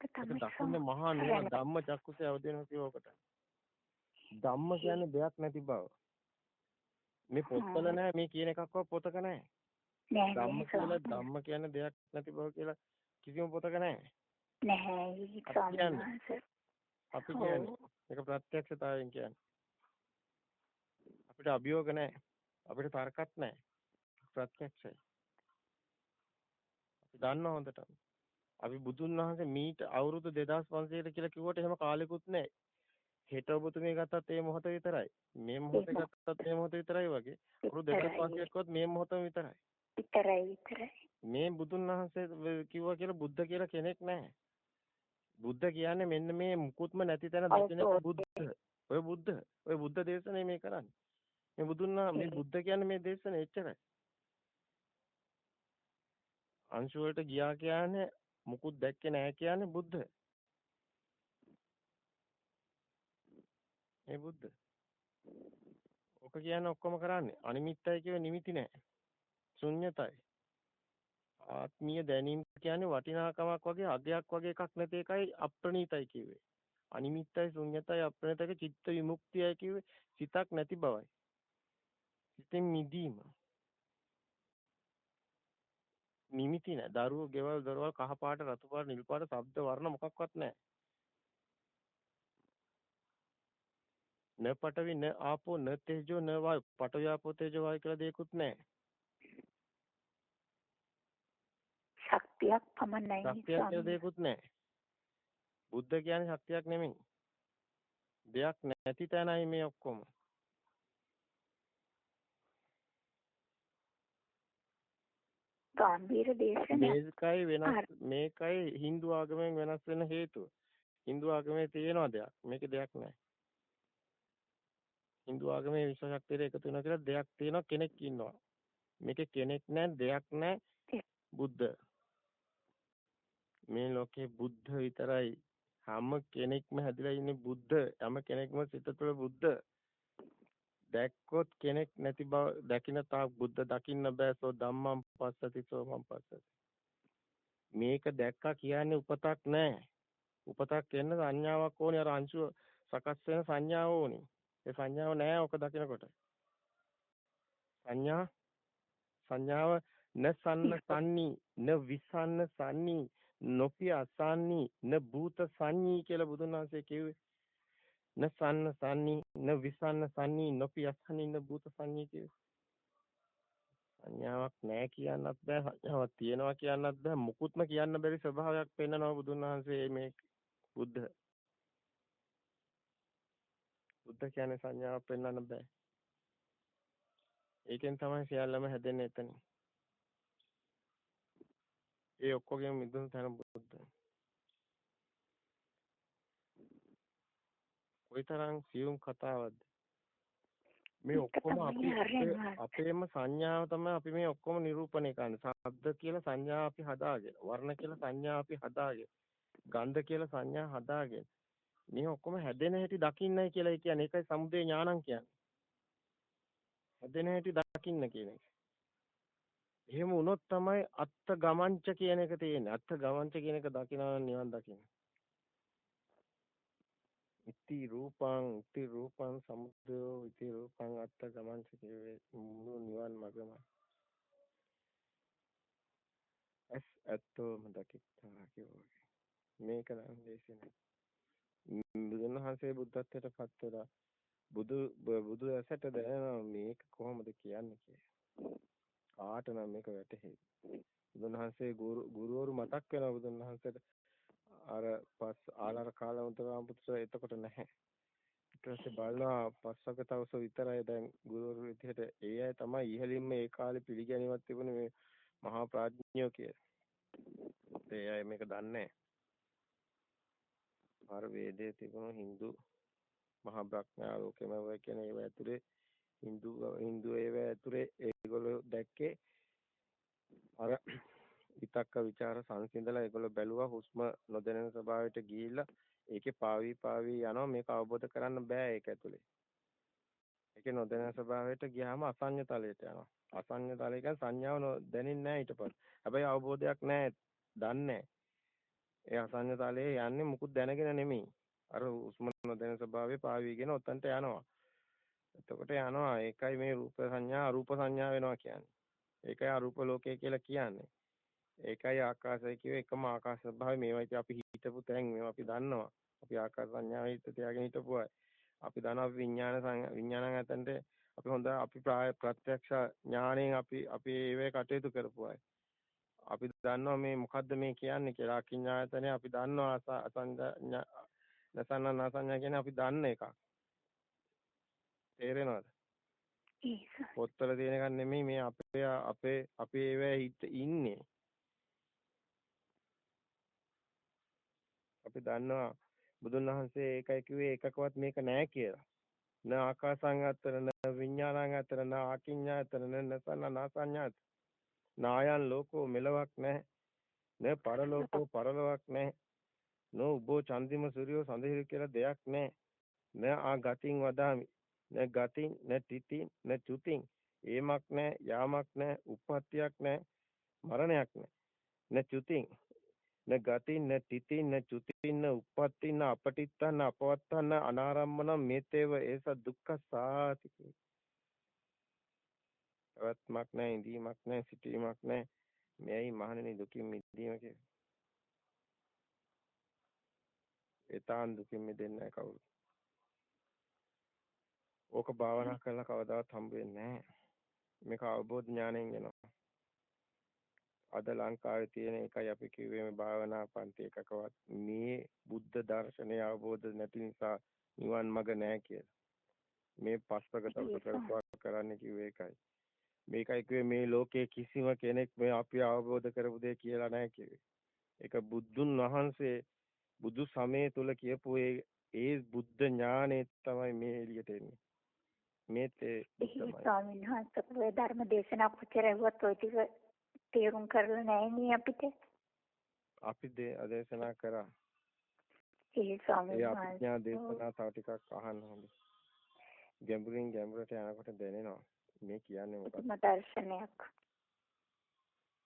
දකින්නේ මහා නුවණ ධම්ම චක්කුසේ අවදිනවා කියවකට. ධම්ම කියන්නේ දෙයක් නැති බව. මේ පොත්වල නැහැ මේ කියන එකක්වත් පොතක නැහැ. ධම්ම කියලා ධම්ම කියන්නේ දෙයක් නැති බව කියලා කිසිම පොතක නැහැ. නැහැ අපි කියන්නේ ඒක ප්‍රත්‍යක්ෂතාවයෙන් කියන්නේ. අපිට අභියෝග නැහැ. අපිට තර්කත් නැහැ. ප්‍රත්‍යක්ෂයි. අපි දන්නා හොඳට. අපි බුදුන් වහන්සේ මීට අවුරුදු 2500කට කියලා කිව්වට එහෙම කාලෙකුත් නැහැ. හෙට ඔබතුමිය ගත්තත් ඒ මොහොත විතරයි. මේ මොහොතේ ගත්තත් මේ මොහොත විතරයි වගේ. අවුරුදු 2500ක්වත් මේ මොහොතම විතරයි. විතරයි විතරයි. මේ බුදුන් වහන්සේ කිව්වා කියලා බුද්ධ කියලා කෙනෙක් නැහැ. බුද්ධ කියන්නේ මෙන්න මේ මුකුත්ම නැති තැන දකින්න බුද්ධ. ඔය බුද්ධ. ඔය බුද්ධ දේශනේ මේ කරන්නේ. මේ බුදුන් මේ බුද්ධ කියන්නේ මේ දේශනේ එච්චරයි. අංශු වලට ගියා කියන්නේ මුකුත් දැක්කේ නැහැ කියන්නේ බුද්ධ. මේ බුද්ධ. ඔක කියන්නේ ඔක්කොම කරන්නේ අනිමිත්තයි කියව නිමිති නැහැ. ශුන්්‍යතයි. ආත්මීය දැනීම කියන්නේ වටිනාකමක් වගේ අගයක් වගේ එකක් නැති එකයි අප්‍රණීතයි කිව්වේ. අනිමිත්තයි ශුන්්‍යතයි අප්‍රණීතක චිත්ත විමුක්තියයි කිව්වේ සිතක් නැති බවයි. සිතෙන් මිදීම. නිමිති නැහැ. දරුවෝ, ගෙවල්, දොරවල් කහ පාට, රතු පාට, නිල් පාට, ශබ්ද, වර්ණ මොකක්වත් නැහැ. න පටවි න ආපෝ න තේජෝ න වායු පටවි ආපෝ තේජෝ වායු කියලා දෙයක්වත් නැහැ. ශක්තියක් පමණයි ශක්තියක් කියලා දෙයක්වත් නැහැ. බුද්ධ කියන්නේ ශක්තියක් නෙමෙයි. දෙයක් නැති තැනයි මේ ඔක්කොම. ගාම්භීර දේශනය. මේකයි වෙනස් මේකයි Hindu ආගමෙන් වෙනස් වෙන හේතුව. Hindu ආගමේ තියෙනවා දෙයක්. මේකේ දෙයක් නැහැ. Hindu ආගමේ විශ්ව ශක්තියට එකතු වෙනවා කියලා දෙයක් තියෙනවා කෙනෙක් ඉන්නවා. මේකේ කෙනෙක් නැහැ දෙයක් නැහැ බුද්ධ. මේ ලෝකේ බුද්ධ විතරයි. හැම කෙනෙක්ම හැදිලා ඉන්නේ බුද්ධ. හැම කෙනෙක්ම සිත තුළ බුද්ධ. දැක්කොත් කෙනෙක් නැති බව දකින්න තාක් බුද්ධ දකින්න බෑ. සෝ ධම්මං පස්සති සෝ මං පස්සති. මේක දැක්කා කියන්නේ උපතක් නෑ. උපතක් එන්න සංඥාවක් ඕනේ. අර අංශුව සකස් වෙන සංඥාව ඕනේ. ඒ සංඥාව නෑ ඔක දකිනකොට. සංඥා? සංඥාව නසන්න සන්නි න විසන්න සන්නි නොපිය අසන්නි න භූත සංඤී කියලා බුදුන් වහන්සේ කිව්වේ න සන්න සන්නි න විසන්න සන්නි නොපි අසන්නි න භූත සංඤී කිය. සංඥාවක් නැහැ කියන්නත් බෑ සංඥාවක් තියෙනවා කියන්නත් බෑ මුකුත්ම කියන්න බැරි ස්වභාවයක් පෙන්නනවා බුදුන් වහන්සේ මේ බුද්ධ බුද්ධ කියන්නේ සංඥාවක් පෙන්වන්න බෑ. ඒකෙන් තමයි සියල්ලම හැදෙන්නේ එතන. ඒ ඔක්කොගෙම මිදුණු තැන බුද්ධ. කොයිතරම් සියුම් කතාවක්ද මේ ඔක්කොම අපි අපේම සංඥාව තමයි අපි මේ ඔක්කොම නිරූපණය කරන්නේ. ශබ්ද කියලා සංඥා අපි හදාගෙන, වර්ණ කියලා සංඥා අපි හදාගෙන, ගන්ධ කියලා සංඥා හදාගෙන. මේ ඔක්කොම හැදෙන හැටි දකින්නයි කියලා කියන්නේ. ඒකයි සමුදේ ඥානං කියන්නේ. හැදෙන හැටි දකින්න කියන එක. එහෙම වුණොත් තමයි අත්ත ගමංච කියන එක තියෙන්නේ. අත්ත ගමංච කියන එක දකිනවා නිවන් දකින්න. ඉති රූපං ඉති රූපං සමුදයෝ ඉති රූපං අත්ත ගමං සිකේ මුළු නිවන් මගම ඇස් ඇත්තෝම දකිත්තා කියෝ මේක නම් දේශනේ බුදුන් වහන්සේ බුද්ධත්වයට පත් වෙලා බුදු බුදු ඇසට දැනෙනවා මේක කොහොමද කියන්නේ කියලා කාට නම් මේක වැටහෙයි බුදුන් වහන්සේ ගුරුවරු මතක් වෙනවා බුදුන් වහන්සේට අර පස් ආලාර කාලවන්තරාම පුත්‍ර එතකොට නැහැ. ඊට පස්සේ බලනවා පස්වක තවස විතරයි දැන් ගුරුවරු විදිහට ඒ අය තමයි ඉහළින්ම ඒ කාලේ පිළිගැනීමක් තිබුණේ මේ මහා ප්‍රඥයෝ කියලා. ඒ අය මේක දන්නේ අර වේදයේ තිබුණු Hindu මහා ප්‍රඥා ලෝකෙම වේ කියන ඒව ඇතුලේ Hindu Hindu ඒව ඇතුලේ ඒගොල්ලෝ දැක්කේ අර විතක්ක ਵਿਚාර සංසිඳලා ඒගොල්ලෝ බැලුවා හුස්ම නොදැනෙන ස්වභාවයට ගිහිල්ලා ඒකේ පාවි පාවි යනවා මේක අවබෝධ කරන්න බෑ ඒක ඇතුලේ. ඒකේ නොදැනෙන ස්වභාවයට ගියාම අසඤ්ඤ තලයට යනවා. අසඤ්ඤ තලය කියන්නේ සංඥාව දැනෙන්නේ නැහැ ඊට පස්සේ. හැබැයි අවබෝධයක් නැහැ, දන්නේ ඒ අසඤ්ඤ තලයේ යන්නේ මුකුත් දැනගෙන නෙමෙයි. අර හුස්ම නොදැනෙන ස්වභාවයේ පාවිගෙන ඔතනට යනවා. එතකොට යනවා ඒකයි මේ රූප සංඥා අරූප සංඥා වෙනවා කියන්නේ. ඒකයි අරූප ලෝකය කියලා කියන්නේ. ඒකයි ආකාශය කියුවේ එකම ආකාශ ස්වභාවය මේවා අපි හිතපු තැන් මේවා අපි දන්නවා. අපි ආකාශ සංඥාව හිත තියාගෙන හිටපු අය. අපි දන්නවා විඥාන විඥානං අතන්ට අපි හොඳ අපි ප්‍රත්‍යක්ෂ ඥාණයෙන් අපි අපි ඒවේ කටයුතු කරපු අය. අපි දන්නවා මේ මොකද්ද මේ කියන්නේ කියලා අකිඤ්ඤායතනෙ අපි දන්නවා අසංඥා නසන්න නසඤ්ඤා කියන්නේ අපි දන්න එකක්. තේරෙනවද? පොත්වල තියෙන එකක් නෙමෙයි මේ අපේ අපේ අපේ ඒවා ඉන්නේ. අපි දන්නවා බුදුන් වහන්සේ ඒකයි කිව්වේ එකකවත් මේක නෑ කියලා. න ආකාසං අතර න විඥානං අතර න ආකින්ඥා අතර න නසන නාසඤ්ඤා නායන් ලෝකෝ මෙලවක් නැහැ. න පරලෝකෝ පරලොවක් නැහැ. නෝ උබෝ චන්දිම සූර්යෝ සඳහිරු කියලා දෙයක් නැහැ. න ආ ගතින් වදාමි. න ගතින් න තිතින් න චුතින්. ඒමක් නැහැ යාමක් නැහැ උප්පත්තියක් නැහැ මරණයක් නැහැ. න චුතින් න ගතින් න තිතින් න චුතින් න උප්පත්තින් න අපටිත්තන අපවත්තන අනාරම්මන මේතේව ඒස දුක්ඛ සාති අවත්මක් නැහැ ඉඳීමක් නැහැ සිටීමක් නැහැ මෙයයි මහණෙනි දුකින් මිදීම කියන්නේ ඒතාන් දුකින් මිදෙන්නේ නැහැ කවුරු ඕක භාවනා කරලා කවදාවත් හම්බ වෙන්නේ නැහැ මේක අවබෝධ ඥාණයෙන් එනවා අද ලංකාවේ තියෙන එකයි අපි කිව්වේ මේ භාවනා පන්ති එකකවත් මේ බුද්ධ දර්ශනය අවබෝධ නැති නිසා නිවන් මඟ නැහැ කියලා. මේ පස්වගත කරපුවා කරන්න කිව්වේ ඒකයි. මේකයි කිව්වේ මේ ලෝකයේ කිසිම කෙනෙක් මේ අපි අවබෝධ කරපු දේ කියලා නැහැ කිව්වේ. ඒක බුදුන් වහන්සේ බුදු සමය තුල කියපු ඒ බුද්ධ ඥානෙ තමයි මේ එළියට එන්නේ. මේ ස්වාමීන් වහන්සේ ධර්ම දේශනා කොච්චර ඇහුවත් ඔය ටික තේරුම් කරලා නැහැ අපිට. අපි දේශනා කරා. ඒ ස්වාමීන් වහන්සේ දේශනා තව ටිකක් අහන්න හොඳයි. ගැඹුරින් ගැඹුරට යනකොට දැනෙනවා. මේ කියන්නේ මොකක්ද? දර්ශනයක්.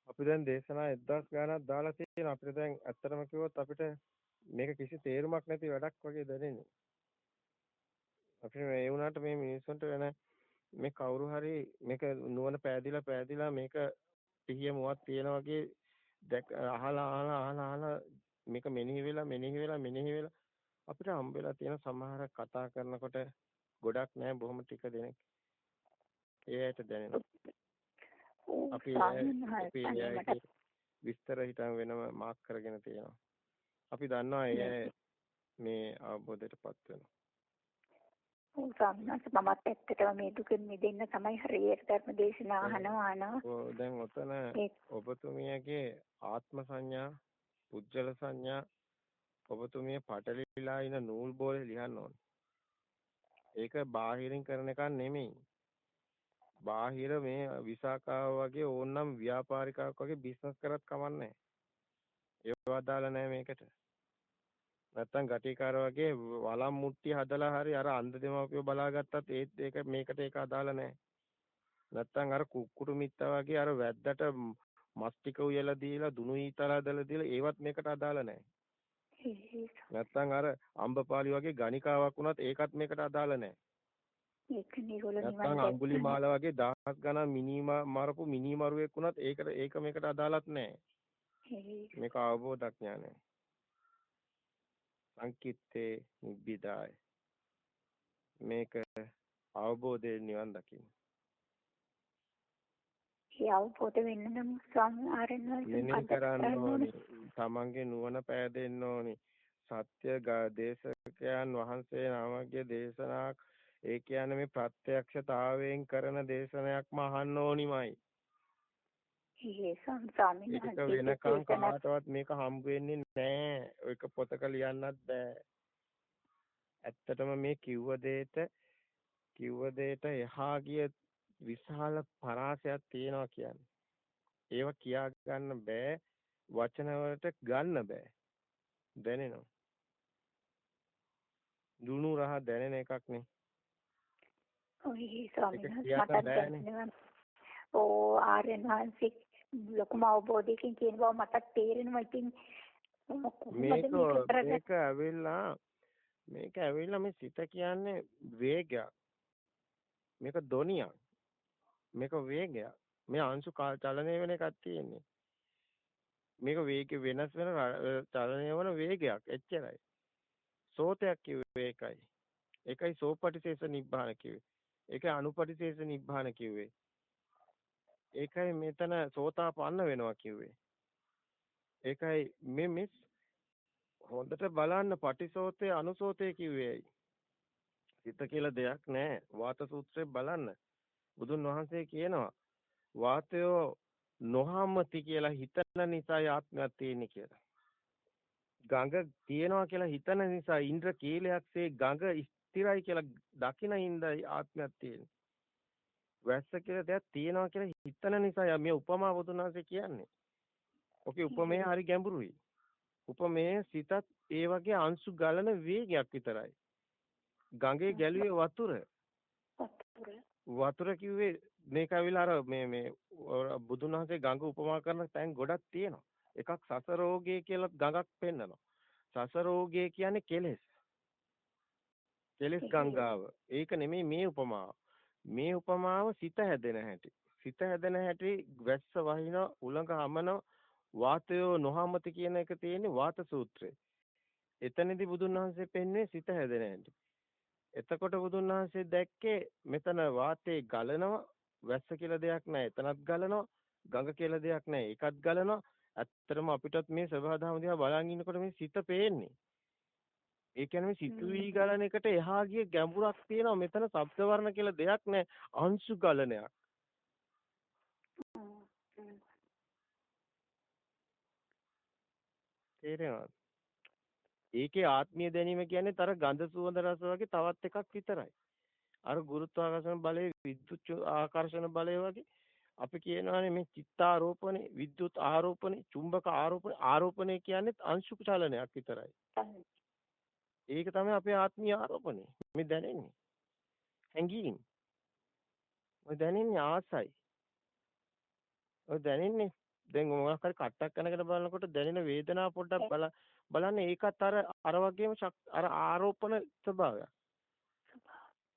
අපි දැන් දේශනා 1000 ගාණක් දාලා තියෙනවා. අපිට දැන් ඇත්තටම කිව්වොත් අපිට මේක කිසි තේරුමක් නැති වැඩක් වගේ දැනෙන්නේ. අපිට මේ වුණාට මේ මිනිස්සුන්ට වෙන මේ කවුරු හරි මේක නුවණ පෑදිලා පෑදිලා මේක පිහිය මුවක් තියෙන වගේ දැක් අහලා අහලා අහලා අහලා මේක මෙනෙහි වෙලා මෙනෙහි වෙලා මෙනෙහි වෙලා අපිට හම්බෙලා තියෙන සමහර කතා කරනකොට ගොඩක් නෑ බොහොම ටික දෙනෙක්. ඒයට දැනෙනවා? අපි අපි විස්තර හිතන් වෙනම මාක් කරගෙන තියෙනවා. අපි දන්නවා ඒ මේ අවබෝධයටපත් වෙනවා සම්මාස මමත් ඇත්තටම මේ දුකෙන් මිදෙන්න තමයි හරියට ධර්ම දේශනා අහනවා අහනවා. ඔව් දැන් ඔතන ඔබතුමියගේ ආත්ම සංඥා, පුජ්‍යල සංඥා ඔබතුමිය පටලිලා ඉන නූල් බෝලේ ලියන්න ඕනේ. ඒක බාහිරින් කරන එකක් නෙමෙයි. බාහිර මේ විසාකාව වගේ ඕනනම් ව්‍යාපාරිකාවක් වගේ බිස්නස් කරත් කමන්නේ. ඒව අදාළ නැහැ මේකට. නැත්තම් ගටිකාර වගේ වලම් මුට්ටි හදලා හරි අර අන්ධ දෙමාපියෝ බලාගත්තත් ඒත් ඒක මේකට ඒක අදාළ නැහැ. නැත්තම් අර කුක්කුටු මිත්තා වගේ අර වැද්දට මස් ටික උයලා දීලා දුනු ඊතලා දාලා දීලා ඒවත් මේකට අදාළ නැහැ. නැත්තම් අර අම්බපාලි වගේ ගණිකාවක් වුණත් ඒකත් මේකට අදාළ නැහැ. ඒක නිරෝල නිවන් අඟුලිමාල වගේ දහස් ගණන් මිනිමා මරපු මිනිමරුවෙක් වුණත් ඒකට ඒක මේකට අදාළත් නැහැ. මේක අවබෝධඥානයි. සංකිට්ඨේ නිබ්බිදාය මේක අවබෝධයෙන් නිවන් දකින්න. ඒ අවබෝධ වෙන්න නම් ස්වාමීන් කරන්න ඕනි. තමන්ගේ නුවණ පෑදෙන්න ඕනි. සත්‍ය දේශකයන් වහන්සේ නමගේ දේශනාවක් ඒ කියන්නේ මේ ප්‍රත්‍යක්ෂතාවයෙන් කරන දේශනයක්ම අහන්න ඕනිමයි. ඒක වෙනකන් කාටවත් මේක හම්බ වෙන්නේ නැහැ. ඒක පොතක ලියන්නත් බෑ. ඇත්තටම මේ කිව්ව දෙයට කිව්ව දෙයට එහා ගිය විශාල පරාසයක් තියෙනවා කියන්නේ. ඒව කියා ගන්න බෑ. වචන වලට ගන්න බෑ. දැනෙනවා. දුණු රහ දැනෙන එකක් නේ. ඔය ස්වාමීන් වහන්සේ ඕ ආර්යයන් වහන්සේ ලොකුම අවබෝධයකින් කියන බව මටත් තේරෙනවා. ඉතින් මේක මේක ඇවිල්ලා මේක ඇවිල්ලා මේ සිත කියන්නේ වේගයක්. මේක ධොනියක් මේක වේගයක්. මේ අංශු චලනය වෙන එකක් තියෙන්නේ. මේක වේග වෙනස් වෙන චලනය වන වේගයක්. එච්චරයි. සෝතයක් කිව්වේ ඒකයි. ඒකයි සෝපටිශේෂ නිබ්බාන කිව්වේ. ඒකයි අනුපටිශේෂ නිබ්බාන කිව්වේ ඒකයි මෙතන සෝතාපන්න වෙනවා කිව්වේ. ඒකයි මේ මිස් හොඳට බලන්න පටිසෝතේ අනුසෝතේ කිව්වේයි. සිත කියලා දෙයක් නැහැ. වාත සූත්‍රයේ බලන්න. බුදුන් වහන්සේ කියනවා වාතයෝ නොහමති කියලා හිතන නිසා ආත්මයක් තියෙන්නේ කියලා. ගඟ තියෙනවා කියලා හිතන නිසා ඉන්ද්‍ර කීලයක්සේ ගඟ ස්ථිරයි කියලා දකින හින්දා ආත්මයක් තියෙන්නේ. වැස්ස කියලා දෙයක් තියෙනවා කියලා හිතන නිසා මේ උපමා වුණාසේ කියන්නේ. ඔකේ උපමේ හරි ගැඹුරුයි. උපමේ සිතත් ඒ වගේ අංශු ගලන වේගයක් විතරයි. ගඟේ ගැලුවේ වතුර. වතුර කිව්වේ මේක ඇවිල්ලා අර මේ මේ බුදුන් වහන්සේ ගඟ උපමා කරන තැන් ගොඩක් තියෙනවා. එකක් සසරෝගය කියලා ගඟක් පෙන්නනවා. සසරෝගය කියන්නේ කෙලෙස්. කෙලෙස් ගංගාව. ඒක නෙමෙයි මේ උපමාව. මේ උපමාව සිත හැදෙන හැටි. සිත හැදෙන හැටි වැස්ස වහින උලඟ හමන වාතයෝ නොහමති කියන එක තියෙන්නේ වාත සූත්‍රයේ. එතනදී බුදුන් වහන්සේ පෙන්වන්නේ සිත හැදෙන හැටි. එතකොට බුදුන් වහන්සේ දැක්කේ මෙතන වාතේ ගලනවා වැස්ස කියලා දෙයක් නැහැ. එතනත් ගලනවා ගඟ කියලා දෙයක් නැහැ. ඒකත් ගලනවා. ඇත්තටම අපිටත් මේ සබහාදහම දිහා බලන් ඉන්නකොට මේ සිත පේන්නේ. ඒ කියන්නේ මේ සිතුවි ගලන එකට එහා ගිය ගැඹුරක් තියෙනවා. මෙතන ශබ්ද වර්ණ කියලා දෙයක් නැහැ. අංශු ගලනයක්. තේරෙනවද? ඒකේ ආත්මීය දැනීම කියන්නේ තර ගඳ සුවඳ රස වගේ තවත් එකක් විතරයි. අර ගුරුත්වාකර්ෂණ බලයේ විද්‍යුත් ආකර්ෂණ බලය වගේ අපි කියනවානේ මේ චිත්තාරෝපණේ විද්‍යුත් ආරෝපණේ චුම්බක ආරෝපණේ ආරෝපණේ කියන්නේ අංශු චලනයක් විතරයි. ඒක තමයි අපේ ආත්මීය ආරෝපණේ. මේ දැනෙන්නේ. හැඟීම්. ඔය දැනෙන්නේ ආසයි. ඔය දැනෙන්නේ දැන් මොකක් හරි කට්ටක් කනකට බලනකොට දැනෙන වේදනාව පොඩ්ඩක් බල බලන්න ඒකත් අර අර වගේම අර ආරෝපණ ස්වභාවයක්.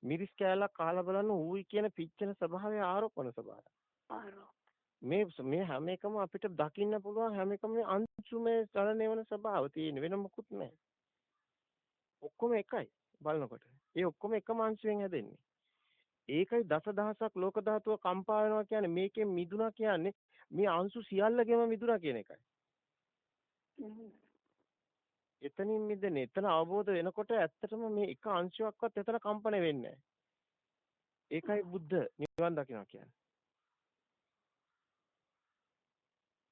මිරිස් කෑල්ලක් කාලා බලන්න ඌයි කියන පිච්චෙන ස්වභාවය ආරෝපණ ස්වභාවය. මේ මේ හැම එකම අපිට දකින්න පුළුවන් හැම එකම අංශුමේ චලනය වෙන ස්වභාව තියෙන වෙන මොකුත් නැහැ. ඔක්කොම එකයි බලනකොට. ඒ ඔක්කොම එකම අංශුවෙන් හැදෙන්නේ. ඒකයි දසදහසක් ලෝක ධාතුව කම්පා වෙනවා කියන්නේ මේකෙන් මිදුණා කියන්නේ මේ අංශු සියල්ලගෙම මිදුණා කියන එකයි. එතනින් මිදෙන්නේ එතන අවබෝධ වෙනකොට ඇත්තටම මේ එක අංශුවක්වත් එතන කම්පන වෙන්නේ ඒකයි බුද්ධ නිවන් දකිනවා කියන්නේ.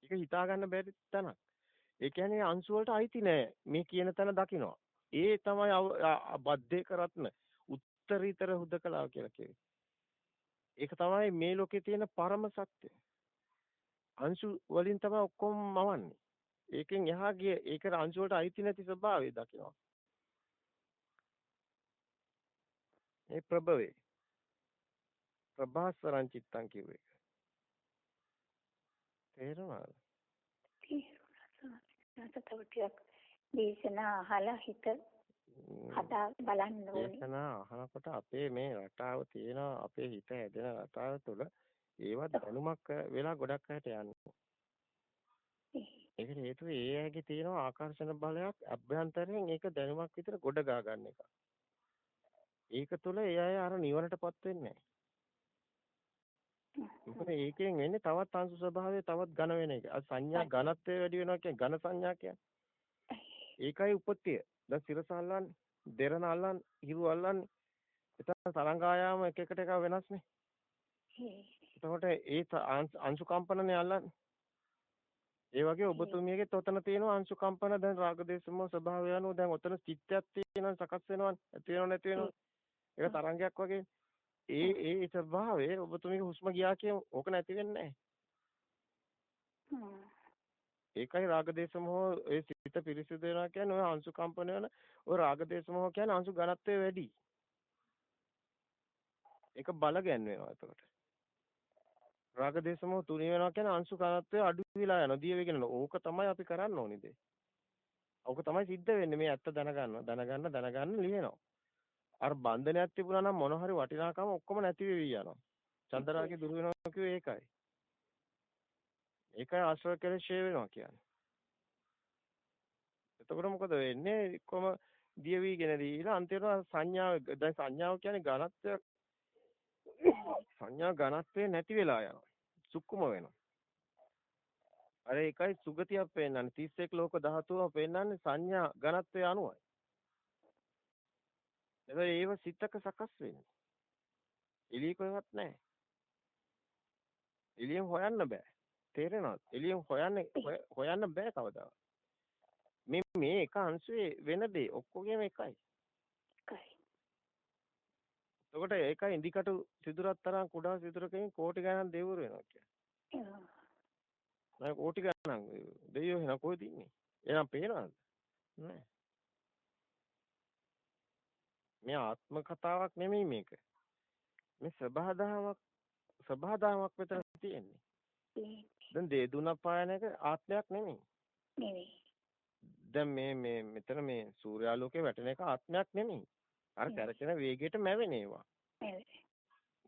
ඒක හිතා ගන්න බැරි තැනක්. ඒ කියන්නේ අංශු වලට අයිති නෑ මේ කියන තැන දකිනවා. ඒ තමයි බද්දේ කරත්න උත්තරීතර හුදකලාව කියලා කියන්නේ. ඒක තමයි මේ ලෝකේ තියෙන පරම සත්‍ය. අංශු වලින් තමයි ඔක්කොම මවන්නේ. ඒකෙන් එහා ගිය ඒකට අංශු වලට අයිති නැති ස්වභාවය දකිනවා. ඒ ප්‍රභවේ ප්‍රභාස්වරං චිත්තං කිව්වේ. තේරුණාද? තේරුණා. තව ටිකක් දේශනා අහලා හිත හදා බලන්න ඕනේ. දේශනා අහනකොට අපේ මේ රටාව තියෙන අපේ හිත හැදෙන රටාව තුළ ඒවත් දැනුමක් වෙලා ගොඩක් අයට යනවා. ඒකට හේතුව ඒ අයගේ තියෙන ආකර්ෂණ බලයක් අභ්‍යන්තරයෙන් ඒක දැනුමක් විතර ගොඩ ගා ගන්න එක. ඒක තුළ ඒ අය අර නිවනටපත් වෙන්නේ මොකද ඒකෙන් වෙන්නේ තවත් අංශු ස්වභාවය තවත් ඝන වෙන එක. සංඥා ඝනත්වය වැඩි වෙනවා කියන්නේ ඝන සංඥා කියන්නේ. ඒකයි උපත්ය. දැන් සිරස අල්ලන්නේ, දෙරණ අල්ලන්නේ, හිරු අල්ලන්නේ. එතන තරංග ආයාම එක එකට එක වෙනස්නේ. එතකොට ඒ අංශු කම්පනනේ අල්ලන්නේ. ඒ වගේ ඔබතුමියගෙත් ඔතන තියෙනවා අංශු කම්පන දැන් රාගදේශම ස්වභාවය අනුව දැන් ඔතන චිත්තයක් තියෙනවා සකස් වෙනවා ඇති වෙනව නැති වෙනව ඒක තරංගයක් වගේ. ඒ ඒ ස්වභාවය ඔබතුමියගේ හුස්ම ගියා කියන ඕක නැති වෙන්නේ ඒකයි රාගදේශම ඒ සිත පිරිසිදු වෙනවා කියන්නේ ඔය අංශු කම්පන වෙන ඔය රාගදේශම කියන්නේ අංශු ඝනත්වය වැඩි ඒක බල ගැන්වෙනවා එතකොට රාග දේශමෝ තුනී වෙනවා කියන්නේ අංශු කනත්වය අඩු වෙලා යනවා. දිය වෙගෙන යනවා. ඕක තමයි අපි කරන්න ඕනේ දේ. ඕක තමයි සිද්ධ වෙන්නේ. මේ ඇත්ත දැනගන්න, දැනගන්න, දැනගන්න ලියනවා. අර බන්ධනයක් තිබුණා නම් මොන හරි වටිනාකම ඔක්කොම නැති වෙවි යනවා. චන්දරාගේ දුර වෙනවා කිව්වේ ඒකයි. ඒකයි ආශ්‍රව කෙලෙස් ෂේ වෙනවා කියන්නේ. එතකොට මොකද වෙන්නේ? කොම දිය වීගෙන දීලා අන්තිමට සංඥාව දැන් සංඥාව කියන්නේ ඝනත්වයක් සංඥා ඝනත්වේ නැති වෙලා යනවා. සුක්කුම වෙනවා. අර ඒකයි සුගතියක් පෙන්නන්නේ 31 ලෝක ධාතුව පෙන්නන්නේ සංඥා ඝනත්වයේ අනුවයි. එතකොට ඒව සිතක සකස් වෙන්නේ. එළිය කොහෙවත් නැහැ. එළියෙන් හොයන්න බෑ. තේරෙනවද? එළියෙන් හොයන්න හොයන්න බෑ කවදාවත්. මේ මේ එක අංශුවේ වෙන දේ ඔක්කොගේම එකයි. එකයි. එතකොට ඒකයි ඉදිකටු සිදුරක් තරම් කුඩා සිදුරකින් කෝටි ගණන් දෙවිවරු වෙනවා කියන්නේ. නෑ කෝටි ගණන් දෙවියෝ වෙන කොහෙද ඉන්නේ? එහෙනම් පේනවද? නෑ. මේ ආත්ම කතාවක් නෙමෙයි මේක. මේ සබහාදාමක් සබහාදාමක් විතර තියෙන්නේ. දැන් දේදුන පායන එක ආත්මයක් නෙමෙයි. නෙමෙයි. දැන් මේ මේ මෙතන මේ සූර්යාලෝකේ වැටෙන එක ආත්මයක් නෙමෙයි. අර කැරකෙන වේගයට මැවෙන ඒවා.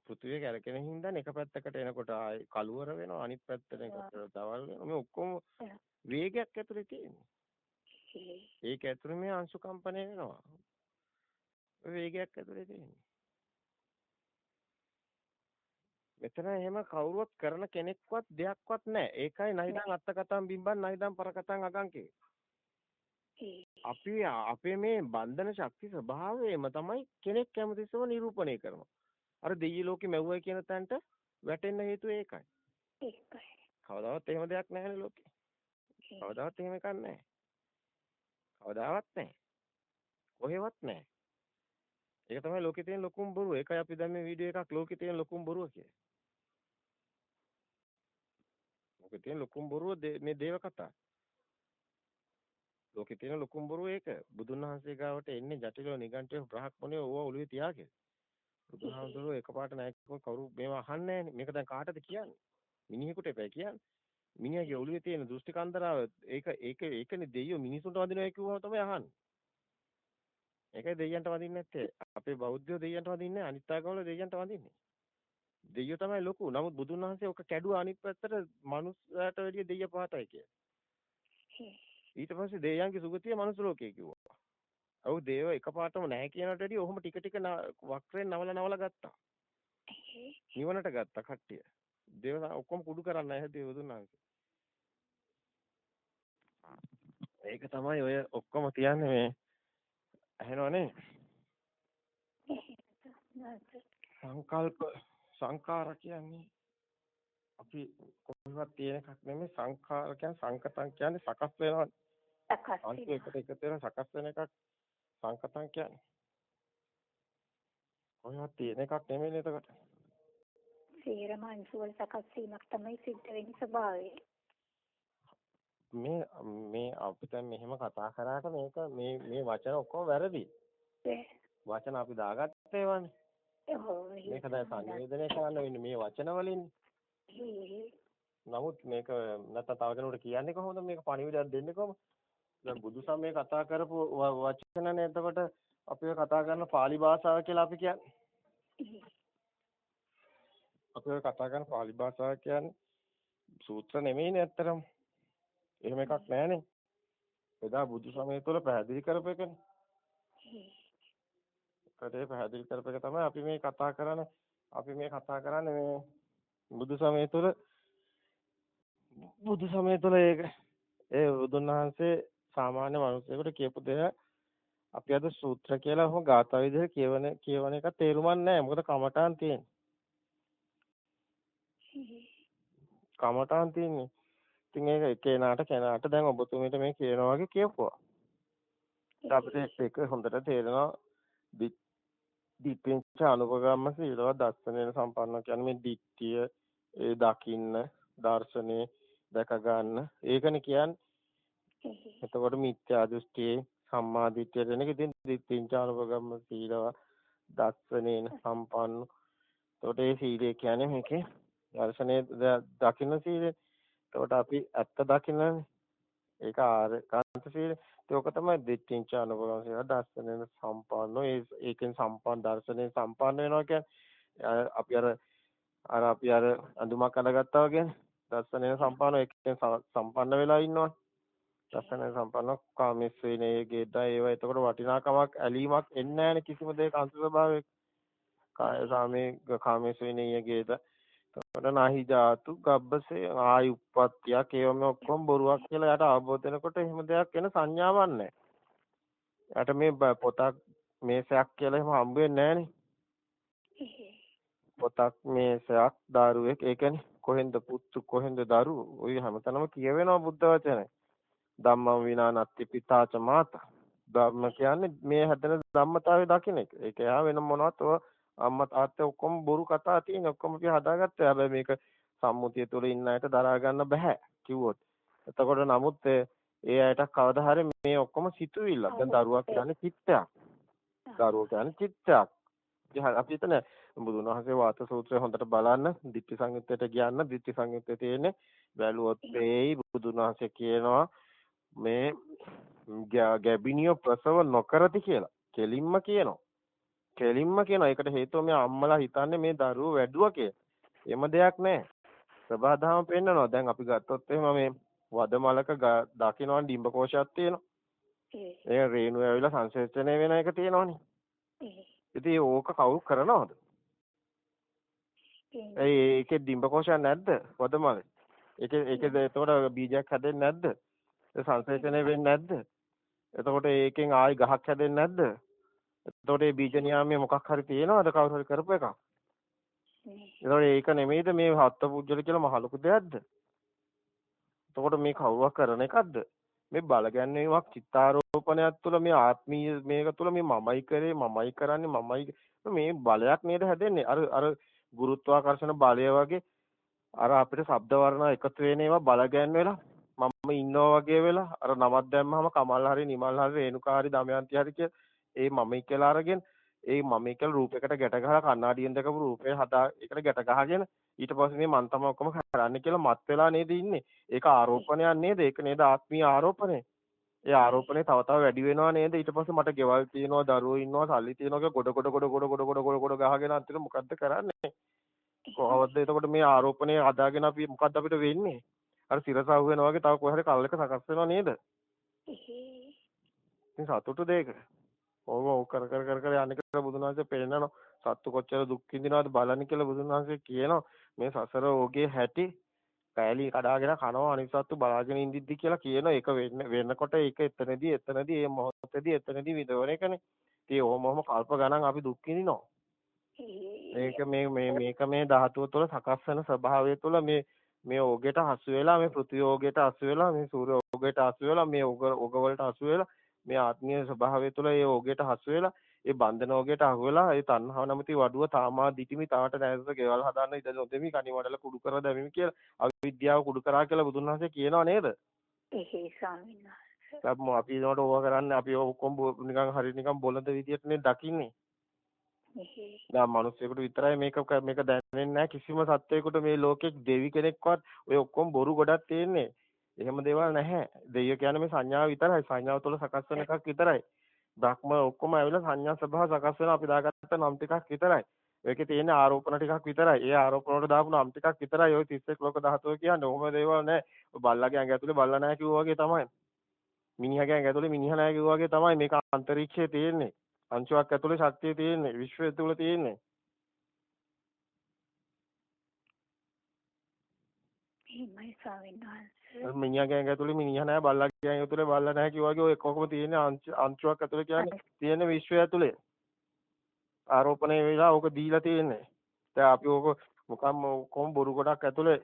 පෘථිවිය කැරකෙන හින්දා එක පැත්තකට එනකොට ආයි කළුවර වෙනවා අනිත් පැත්තට එනකොට දවල් වෙනවා මේ ඔක්කොම වේගයක් ඇතුලේ තියෙන්නේ. ඒක ඇතුලේ මේ අංශු කම්පණය වෙනවා. වේගයක් ඇතුලේ තියෙන්නේ. මෙතන එහෙම කවුරුවත් කරන කෙනෙක්වත් දෙයක්වත් නැහැ. ඒකයි නයිදන් අත්තකතම් බිම්බන් නයිදන් පරකතම් අගංකේ. අපි අපේ මේ බන්ධන ශක්ති ස්වභාවයම තමයි කෙනෙක් කැමතිසම නිරූපණය කරනවා. අර දෙయ్య ලෝකෙ මැව්වයි කියන තැනට වැටෙන්න හේතුව ඒකයි. ඒකයි. කවදාවත් එහෙම දෙයක් නැහැ ලෝකේ. කවදාවත් එහෙම එකක් නැහැ. කවදාවත් නැහැ. කොහෙවත් නැහැ. ඒක තමයි ලෝකේ තියෙන ලොකුම බොරුව. ඒකයි අපි දැන් මේ වීඩියෝ එකක් ලෝකේ තියෙන ලොකුම බොරුව කියන්නේ. ලෝකේ තියෙන ලොකුම බොරුව මේ දේව කතා. ලෝකේ තියෙන ලොකුම බොරුව ඒක. බුදුන් වහන්සේ ගාවට එන්නේ ජටිලව නිගන්ඨය බ්‍රහ්මණය ඕවා ඔළුවේ තියාගෙන. බුදුහාමුදුරුවෝ එකපාරට නැහැ කවුරු මේවා අහන්නේ නැහැ. මේක දැන් කාටද කියන්නේ? මිනිහෙකුට එපා කියන්නේ. මිනිහාගේ ඔළුවේ තියෙන දෘෂ්ටි කන්දරාව ඒක ඒක ඒකනේ දෙයියෝ මිනිසුන්ට වදිනවා කිව්වම තමයි අහන්නේ. ඒකයි දෙයියන්ට වදින්නේ නැත්තේ. අපේ බෞද්ධයෝ දෙයියන්ට වදින්නේ අනිත් ආගම්වල දෙයියන්ට වදින්නේ. දෙයියෝ තමයි ලොකු. නමුත් බුදුන් වහන්සේ ඔක කැඩුවා අනිත් පැත්තට මනුස්සයාට වැඩිය දෙයිය පහතයි කියලා. ඊට පස්සේ දෙයියන්ගේ සුගතිය මනුස්ස ලෝකේ කිව්වා. ඔව් දේව එකපාරටම නැහැ කියනට වැඩිය ඔහොම ටික ටික වක්‍රයෙන් නවල නවල ගත්තා. නිවනට ගත්තා කට්ටිය. දේව ඔක්කොම කුඩු කරන්න නැහැ දේව දුන්නා. ඒක තමයි ඔය ඔක්කොම තියන්නේ මේ ඇහෙනවනේ සංකල්ප සංකාර කියන්නේ අපි කොහොමවත් තියෙන එකක් නෙමෙයි. සංඛාර කියන්නේ සංකතං කියන්නේ සකස් වෙනවා. සකස් අන්තිම එකට එකතු වෙන සකස් වෙන එකක් සංකතං කියන්නේ. කොහොමවත් තියෙන එකක් නෙමෙයි එතකොට? සේරම අංශවල සකස් වීමක් තමයි සිද්ධ වෙන්නේ ස්වභාවය. මේ මේ අපිට මෙහෙම කතා කරාට මේක මේ මේ වචන ඔක්කොම වැරදි. වචන අපි දාගත්ත ඒවානේ. මේක දැන් සංවේදනය කරන්න වෙන්නේ මේ වචන වලින්. නමුත් මේක නැත්නම් තව කෙනෙකුට කියන්නේ කොහොමද මේක පණිවිඩයක් දෙන්නේ කොහොමද? දැන් බුදු සමයේ කතා කරපු වචනනේ එතකොට අපි කතා කරන pāli භාෂාව කියලා අපි කියන්නේ. අපි කතා කරන pāli භාෂාව කියන්නේ සූත්‍ර නෙමෙයිනේ ඇත්තටම. එහෙම එකක් නැහනේ. එදා බුදු සමය තුළ පැහැදිලි කරපේකනේ. ඒකේ පැහැදිලි කරපේක තමයි අපි මේ කතා කරන්නේ අපි මේ කතා කරන්නේ මේ බුදු සමය තුළ බුදු සමය තුළ ඒක ඒ බුදුන් වහන්සේ සාමාන්‍ය මිනිසෙකුට කියපු දෙය අපි අද සූත්‍ර කියලා හෝ ගාථා විදිහට කියවන කියවන එක තේරුමක් නැහැ. මොකද කමඨාන් තියෙන්නේ. කමඨාන් තියෙන්නේ. ඉතින් ඒක කෙනාට කෙනාට දැන් ඔබතුමීට මේ කියනවා වගේ කියපුවා. අපිට ඒක හොඳට තේරෙනවා දිප්පින්ච අනුපගම්ම සීලව දස්සනේන සම්පන්න කියන්නේ මේ දිට්ඨිය ඒ දකින්න දර්ශනේ දැක ගන්න. ඒකනේ කියන්නේ. එතකොට මිත්‍යා දෘෂ්ටියේ සම්මා දිට්ඨිය දෙන එක ඉතින් දිප්පින්ච අනුපගම්ම සීලව දස්සනේන සම්පන්න එතකොට ඒ සීලය කියන්නේ මේකේ දර්ශනේ දකින්න සීලය. එතකොට අපි ඇත්ත දකින්නනේ. ඒක ආරකාන්ත සීල. ඒක තමයි දිට්ඨිංච අනුභවං සීල දර්ශනෙන් සම්පන්නෝ. ඒ ඒකෙන් සම්පන්න දර්ශනෙන් සම්පන්න වෙනවා කියන්නේ අපි අර අර අපි අර අඳුමක් අඳගත්තා වගේනේ. දර්ශනෙන් සම්පන්න ඒකෙන් සම්පන්න වෙලා ඉන්නවා. දර්ශනෙන් සම්පන්න කාමේස්වේනේ ගේදා ඒවා එතකොට වටිනාකමක් ඇලීමක් එන්නේ නැහැනේ කිසිම දෙයක අංශ ස්වභාවයක. කාය සාමේ කාමේස්වේනේ ගේදා එතකොට නහි ජාතු ගබ්බසේ ආයි උප්පත්තියක් ඒව මේ ඔක්කොම බොරුවක් කියලා යට අවබෝධ වෙනකොට එහෙම දෙයක් වෙන සංඥාවක් නැහැ. යට මේ පොතක් මේසයක් කියලා එහෙම හම්බ වෙන්නේ නැහනේ. පොතක් මේසයක් දාරුවෙක් ඒ කියන්නේ කොහෙන්ද පුත්තු කොහෙන්ද දරු ඔය හැමතැනම කියවෙනවා බුද්ධ වචනේ. ධම්මං විනා නත්ති පිතාච මාතා. ධම්ම කියන්නේ මේ හැදෙන ධම්මතාවය දකින්න එක. ඒක යා වෙන මොනවත් අම්මා තාත්තා ඔක්කොම බොරු කතා තියෙන ඔක්කොම අපි හදාගත්තා. හැබැයි මේක සම්මුතිය තුළ ඉන්න අයට දරා ගන්න බෑ කිව්වොත්. එතකොට නමුත් ඒ අයට කවදා හරි මේ ඔක්කොම සිතුවිල්ල. දැන් දරුවා කියන්නේ චිත්තයක්. දරුවෝ කියන්නේ චිත්තයක්. අපි හිතන බුදුන් වහන්සේ වාත සූත්‍රය හොඳට බලන්න, ditthi සංයුත්තේට කියන්න, ditthi සංයුත්තේ තියෙන්නේ බැලුවොත් ඒයි බුදුන් වහන්සේ කියනවා මේ ගැබිනිය ප්‍රසව නොකරති කියලා. කෙලින්ම කියනවා. කෙලින්ම කියනවා. ඒකට හේතුව මේ අම්මලා හිතන්නේ මේ දරුවෝ වැඩුවා කියලා. එම දෙයක් නැහැ. ප්‍රබාධාම පෙන්නනවා. දැන් අපි ගත්තොත් එහෙම මේ වදමලක දකින්න ඩිම්බ කෝෂයක් තියෙනවා. ඒ රේණු ඇවිල්ලා සංශ්ලේෂණය වෙන එක තියෙනවනේ. ඉතින් ඕක කවුරු කරනවද? ඒ ඒකේ ඩිම්බකෝෂයක් නැද්ද? පොදමලේ. ඒකේ ඒකේ එතකොට බීජයක් හැදෙන්නේ නැද්ද? සංශ්ලේෂණය වෙන්නේ නැද්ද? එතකොට ඒකෙන් ආයි ගහක් හැදෙන්නේ නැද්ද? එතකොට මේ බීජ නියාමයේ මොකක් හරි තියෙනවද කවුරු හරි කරපු එකක්? එතකොට ඒක නෙමෙයිද මේ හත්ත පුජ්‍යල කියලා මහ ලොකු දෙයක්ද? එතකොට මේ කවුරුවක් කරන එකක්ද? මේ බල ගැන්වීමක් චිත්තාරෝපණයක් තුළ මේ ආත්මීය මේක තුළ මේ මමයි කරේ මමයි කරන්නේ මමයි මේ බලයක් නේද හැදෙන්නේ අර අර ගුරුත්වාකර්ෂණ බලය වගේ අර අපිට ශබ්ද වර්ණ එකතු වෙන ඒවා බල ගැන් වෙලා මම ඉන්නවා වගේ වෙලා අර නමක් දැම්මම කමල් හරි නිමල් හරි රේණුකා හරි දමයන්ති හරි කිය ඒ මමයි කියලා අරගෙන ඒ මමයි කියලා රූපයකට ගැට ගහලා කණ්ණාඩියෙන් දැකපු රූපේ හදා එකට ගැට ගහගෙන ඊට පස්සේ මේ මන් තමයි ඔක්කොම කරන්නේ කියලා මත් වෙලා නේද ඉන්නේ? ඒක ආරෝපණයක් නේද? ඒක නේද ආත්මීය ආරෝපණය? ඒ ආරෝපණය තව තව වැඩි වෙනවා නේද? ඊට පස්සේ මට ගෙවල් තියෙනවා දරුවෝ ඉන්නවා සල්ලි තියෙනවා කියලා ගොඩ ගොඩ ගොඩ ගොඩ ගොඩ ගොඩ ගොඩ ගොඩ ගහගෙන අන්තිමට මොකද්ද කරන්නේ? කොහොමද එතකොට මේ ආරෝපණය හදාගෙන අපි මොකද්ද අපිට වෙන්නේ? අර සිරස අහු වෙනවා වගේ තව කොහේ හරි කල් එක සකස් වෙනවා නේද? ඉතින් සතුටු දෙයක ඕම ඕක කර කර කර කර යන්නේ කියලා බුදුන් වහන්සේ පෙන්නනවා සත්තු කොච්චර දුක් විඳිනවද බලන්න කියලා බුදුන් වහන්සේ කියනවා මේ සසර ඕගේ හැටි පෑලි කඩාගෙන කනවා අනිත් සත්තු බලාගෙන ඉඳිද්දි කියලා කියනවා ඒක වෙන්නකොට ඒක එතනදී එතනදී මේ මොහොතේදී එතනදී විදවන එකනේ. ඉතින් ඔහොම ඔහොම කල්ප ගණන් අපි දුක් විඳිනවා. මේක මේ මේ මේක මේ ධාතුව තුළ සකස් වෙන ස්වභාවය තුළ මේ මේ ඕගෙට හසු වෙලා මේ පෘථිවි ඕගෙට හසු වෙලා මේ සූර්ය ඕගෙට හසු වෙලා මේ ඕග ඕග වලට හසු වෙලා මේ ආත්මීය ස්වභාවය තුළ ඒ ඕගෙට හසු වෙලා ඒ බන්ධන ඕගෙට අහු වෙලා ඒ තණ්හාව නැමැති වඩුව තාමා දිටිමි තාට නැසස ගෙවල් හදාන්න ඉඳ නොදෙමි කණි වඩල කුඩු කර දැමිමි කියලා අවිද්‍යාව කුඩු කරා කියලා බුදුන් වහන්සේ කියනවා නේද? එහේ ස්වාමීන් වහන්සේ. අපි ඒකට ඕවා කරන්නේ අපි ඔක්කොම නිකන් හරි නිකන් බොළඳ විදියට නේ දකින්නේ. දැන් මිනිස්සුෙකුට විතරයි මේක මේක දැනෙන්නේ නැහැ කිසිම සත්වයකට මේ ලෝකෙ දෙවි කෙනෙක්වත් ඔය ඔක්කොම බොරු ගොඩක් තියෙන්නේ. එහෙම දේවල් නැහැ. දෙය කියන්නේ මේ සංඥාව විතරයි. සංඥාව තුළ සකස් වෙන එකක් විතරයි. බ්‍රහ්ම ඔක්කොම ඇවිල්ලා සංඥා ස්වභාව සකස් වෙන අපි දාගත්ත නම් ටිකක් විතරයි. ඒකේ තියෙන ආරෝපණ ටිකක් විතරයි. ඒ ආරෝපණ වලට දාපු නම් ටිකක් විතරයි. ওই 31 ලෝක ධාතුව කියන්නේ. ඔහොම දේවල් නැහැ. බල්ලාගේ ඇඟ ඇතුලේ බල්ලා නැහැ කිව්වා වගේ තමයි. මිනිහාගේ ඇඟ ඇතුලේ මිනිහා නැහැ කිව්වා වගේ තමයි. මේක අන්තරීක්ෂයේ තියෙන්නේ. අංශුවක් ඇතුලේ ශක්තිය තියෙන්නේ විශ්වය තුල තියෙන්නේ එහෙමයි ස්වාමීන් වහන්සේ මිනිහාගේ ඇඟ ඇතුලේ මිනිහා නැහැ බල්ලාගේ ඇඟ ඇතුලේ බල්ලා නැහැ කිව්වා වගේ ඔය කොහොම තියෙන්නේ අංශුවක් ඇතුලේ කියන්නේ තියෙන්නේ විශ්වය ඇතුලේ. ආරෝපණය වෙලා ඕක දීලා තියෙන්නේ. දැන් අපි ඕක මොකම් කොම් බොරු ගොඩක් ඇතුලේ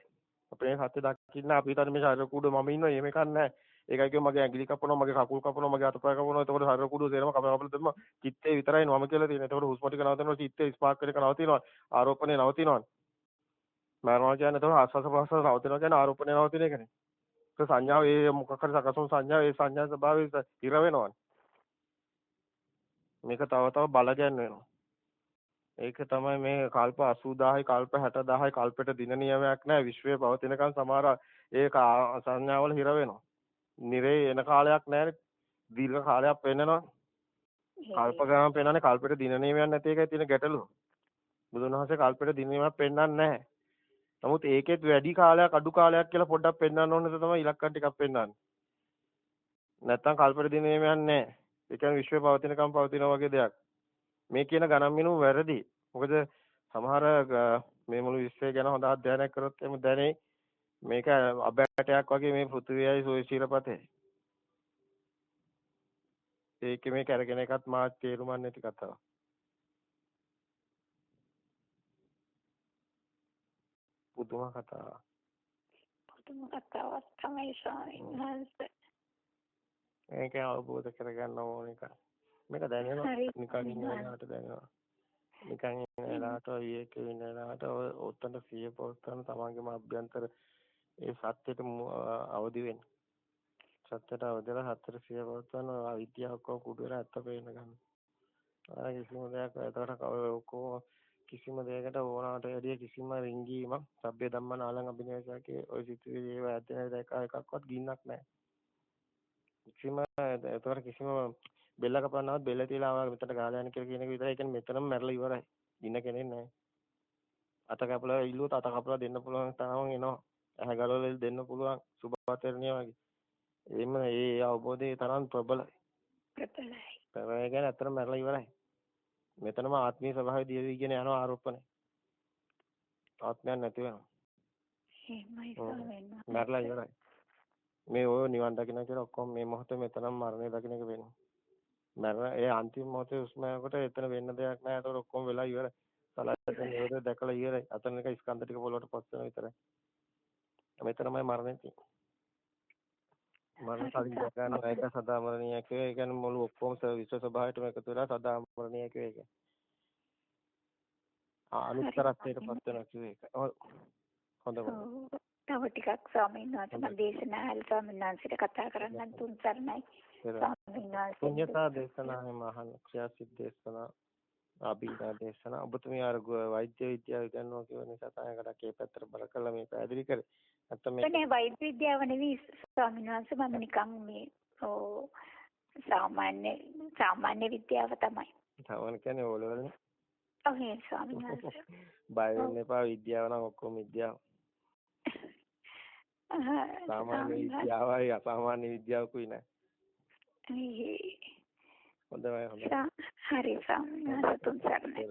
අපේ සත්‍ය දකින්න අපි හිතන්නේ මේ ශරීර කුඩ මම ඉන්නවා එහෙම එකක් නැහැ ඒකයි කිව්ව මගේ ඇඟිලි කපනවා මගේ කකුල් කපනවා මගේ අතපය කපනවා. එතකොට ශරීර කුඩු සේරම කප කපලා දෙන්න චිත්තේ විතරයි මම කියලා තියෙන. එතකොට හුස්ම ටික නවතිනවා චිත්තේ ස්පාර්ක් එක නවතිනවා. ආරෝපණය නවතිනවා. මරනවා කියන්නේ එතකොට ආස්වාස ප්‍රාස්වාස නවතිනවා කියන්නේ ආරෝපණය නවතින එකනේ. සංඥාව ඒ මොකක් හරි සකසුන් සංඥාව ඒ සංඥා ස්වභාවය ඉර වෙනවනේ. මේක තව තව බල වෙනවා. ඒක තමයි මේ කල්ප 80000යි කල්ප 60000යි කල්පෙට දින නියමයක් නැහැ විශ්වයේ පවතිනකන් සමහර ඒ සංඥාවල හිර වෙනවා. නිරේ එන කාලයක් නැහැ දීර්ඝ කාලයක් පෙන්නනවා කල්ප ගණන් පෙන්නන්නේ කල්පෙට දින නියමයක් නැති එකයි තියෙන ගැටලුව බුදුන් වහන්සේ කල්පෙට දින නියමයක් පෙන්නන්නේ නැහැ නමුත් ඒකෙත් වැඩි කාලයක් අඩු කාලයක් කියලා පොඩ්ඩක් පෙන්වන්න ඕනද තමයි ඉලක්කම් ටිකක් පෙන්වන්නේ නැත්තම් කල්පෙට දින නියමයක් නැහැ ඒ කියන්නේ විශ්වය පවතිනකම් පවතින වගේ දෙයක් මේ කියන ගණන් මිනුම් වැරදි මොකද සමහර මේ මුළු විශ්වය ගැන හොඳ අධ්‍යයනයක් කරොත් එමු දැනේ මේක අබෑටයක් වගේ මේ පෘථිවියයි සෝයිශීලපතේ. ඒකේ මේ කරගෙන එකත් මා තේරුම් නැති කතාවක්. පුදුම කතාවක්. පුදුම කතාවක් තමයි ස්වාමීන් වහන්සේ. ඒක අවබෝධ කරගන්න ඕන එක. මේක දැනෙනවා නිකන් ඉන්නවට දැනෙනවා. නිකන් ඉන්නලාට විවේක ඉන්නලාට ඔතන සිය පොත්තන තමන්ගේම අභ්‍යන්තර ඒ සත්‍යයට අවදි වෙන්න. සත්‍යයට අවදිලා හතර සිය පවත්වන අවිද්‍යාව ඔක්කොම කුඩු වෙලා ඇත්ත පේන්න ගන්න. ආ කිසිම දෙයක් එතකොට ඔක්කොම කිසිම දෙයකට ඕනාට වැඩිය කිසිම රිංගීමක් සබ්බේ ධම්මන ආලං අභිනයසකේ ওই සිතුවිලි ඒව ඇත්තේ දැක එකක්වත් ගින්නක් නැහැ. කිසිම එතකොට කිසිම බෙල්ල කපනවත් බෙල්ල තියලා ආවා මෙතන ගහලා යන කියලා කියන එක විතරයි. ඒ කියන්නේ මෙතනම මැරලා ඉවරයි. ගින්න කෙනෙක් නැහැ. අත කපලා ඉල්ලුවොත් අත කපලා දෙන්න පුළුවන් තරම් එනවා. ඇහැ ගලවලා දෙන්න පුළුවන් සුභාතරණිය වගේ. එimhe ඒ අවබෝධය තරම් ප්‍රබලයි. ප්‍රබලයි. ප්‍රබලයි කියන්නේ අතන මැරලා ඉවරයි. මෙතනම ආත්මීය ස්වභාවය දියවි කියන යන ආරෝපණය. ආත්මයක් නැති වෙනවා. එහෙමයි. ස්වාමීන් වහන්සේ. මැරලා ඉවරයි. මේ ඔය නිවන් දකින්න කියලා ඔක්කොම මේ මොහොතේ මෙතනම මරණය දකින්න එක වෙන්නේ. මරණ ඒ අන්තිම මොහොතේ හුස්ම යනකොට එතන වෙන්න දෙයක් නැහැ. ඒතකොට ඔක්කොම වෙලා ඉවරයි. සලස්සන නිරෝධය දැකලා ඉවරයි. අතන එක ස්කන්ධ ටික පොළොවට පස් වෙන විතරයි. මෙතනමයි මරණය තියෙන්නේ. මරණ කලින් ගන්නවා ඒක සදාමරණීය කියවේ. ඒ කියන්නේ මුළු ඔක්කොම විශ්ව ස්වභාවයටම එකතු වෙලා සදාමරණීය කියවේ ඒක. අනුත්තරත්වයට පත් වෙනවා කියවේ ඒක. හොඳම. තව ටිකක් ස්වාමීන් වහන්සේ මම දේශනාල් ස්වාමීන් වහන්සේට කතා කරන්න තුන් සරණයි. ස්වාමීන් වහන්සේ. පුඤ්ඤතා දේශනා හැම අහන ක්‍රියාසිට දේශනා අභිඥා දේශනා ඔබතුමිය අර වෛද්‍ය විද්‍යාව ඉගෙනනවා කියව නිසා තමයි කඩක් ඒ පැත්තට බල කළා මේ පැහැදිලි කරේ. නැත්නම් මේ මේ වෛද්‍ය විද්‍යාව නෙවෙයි ස්වාමීන් වහන්සේ මම නිකන් මේ ඕ සාමාන්‍ය සාමාන්‍ය විද්‍යාව තමයි. තවන කියන්නේ ඕලවලනේ. ඔව් ඒ ස්වාමීන් වහන්සේ. බය වෙන්න එපා විද්‍යාව නම් ඔක්කොම විද්‍යාව. සාමාන්‍ය විද්‍යාවයි අසාමාන්‍ය විද්‍යාවකුයි නෑ. හොඳයි හොඳයි. හරි ස්වාමීන් වහන්සේ තුන් සරණයි.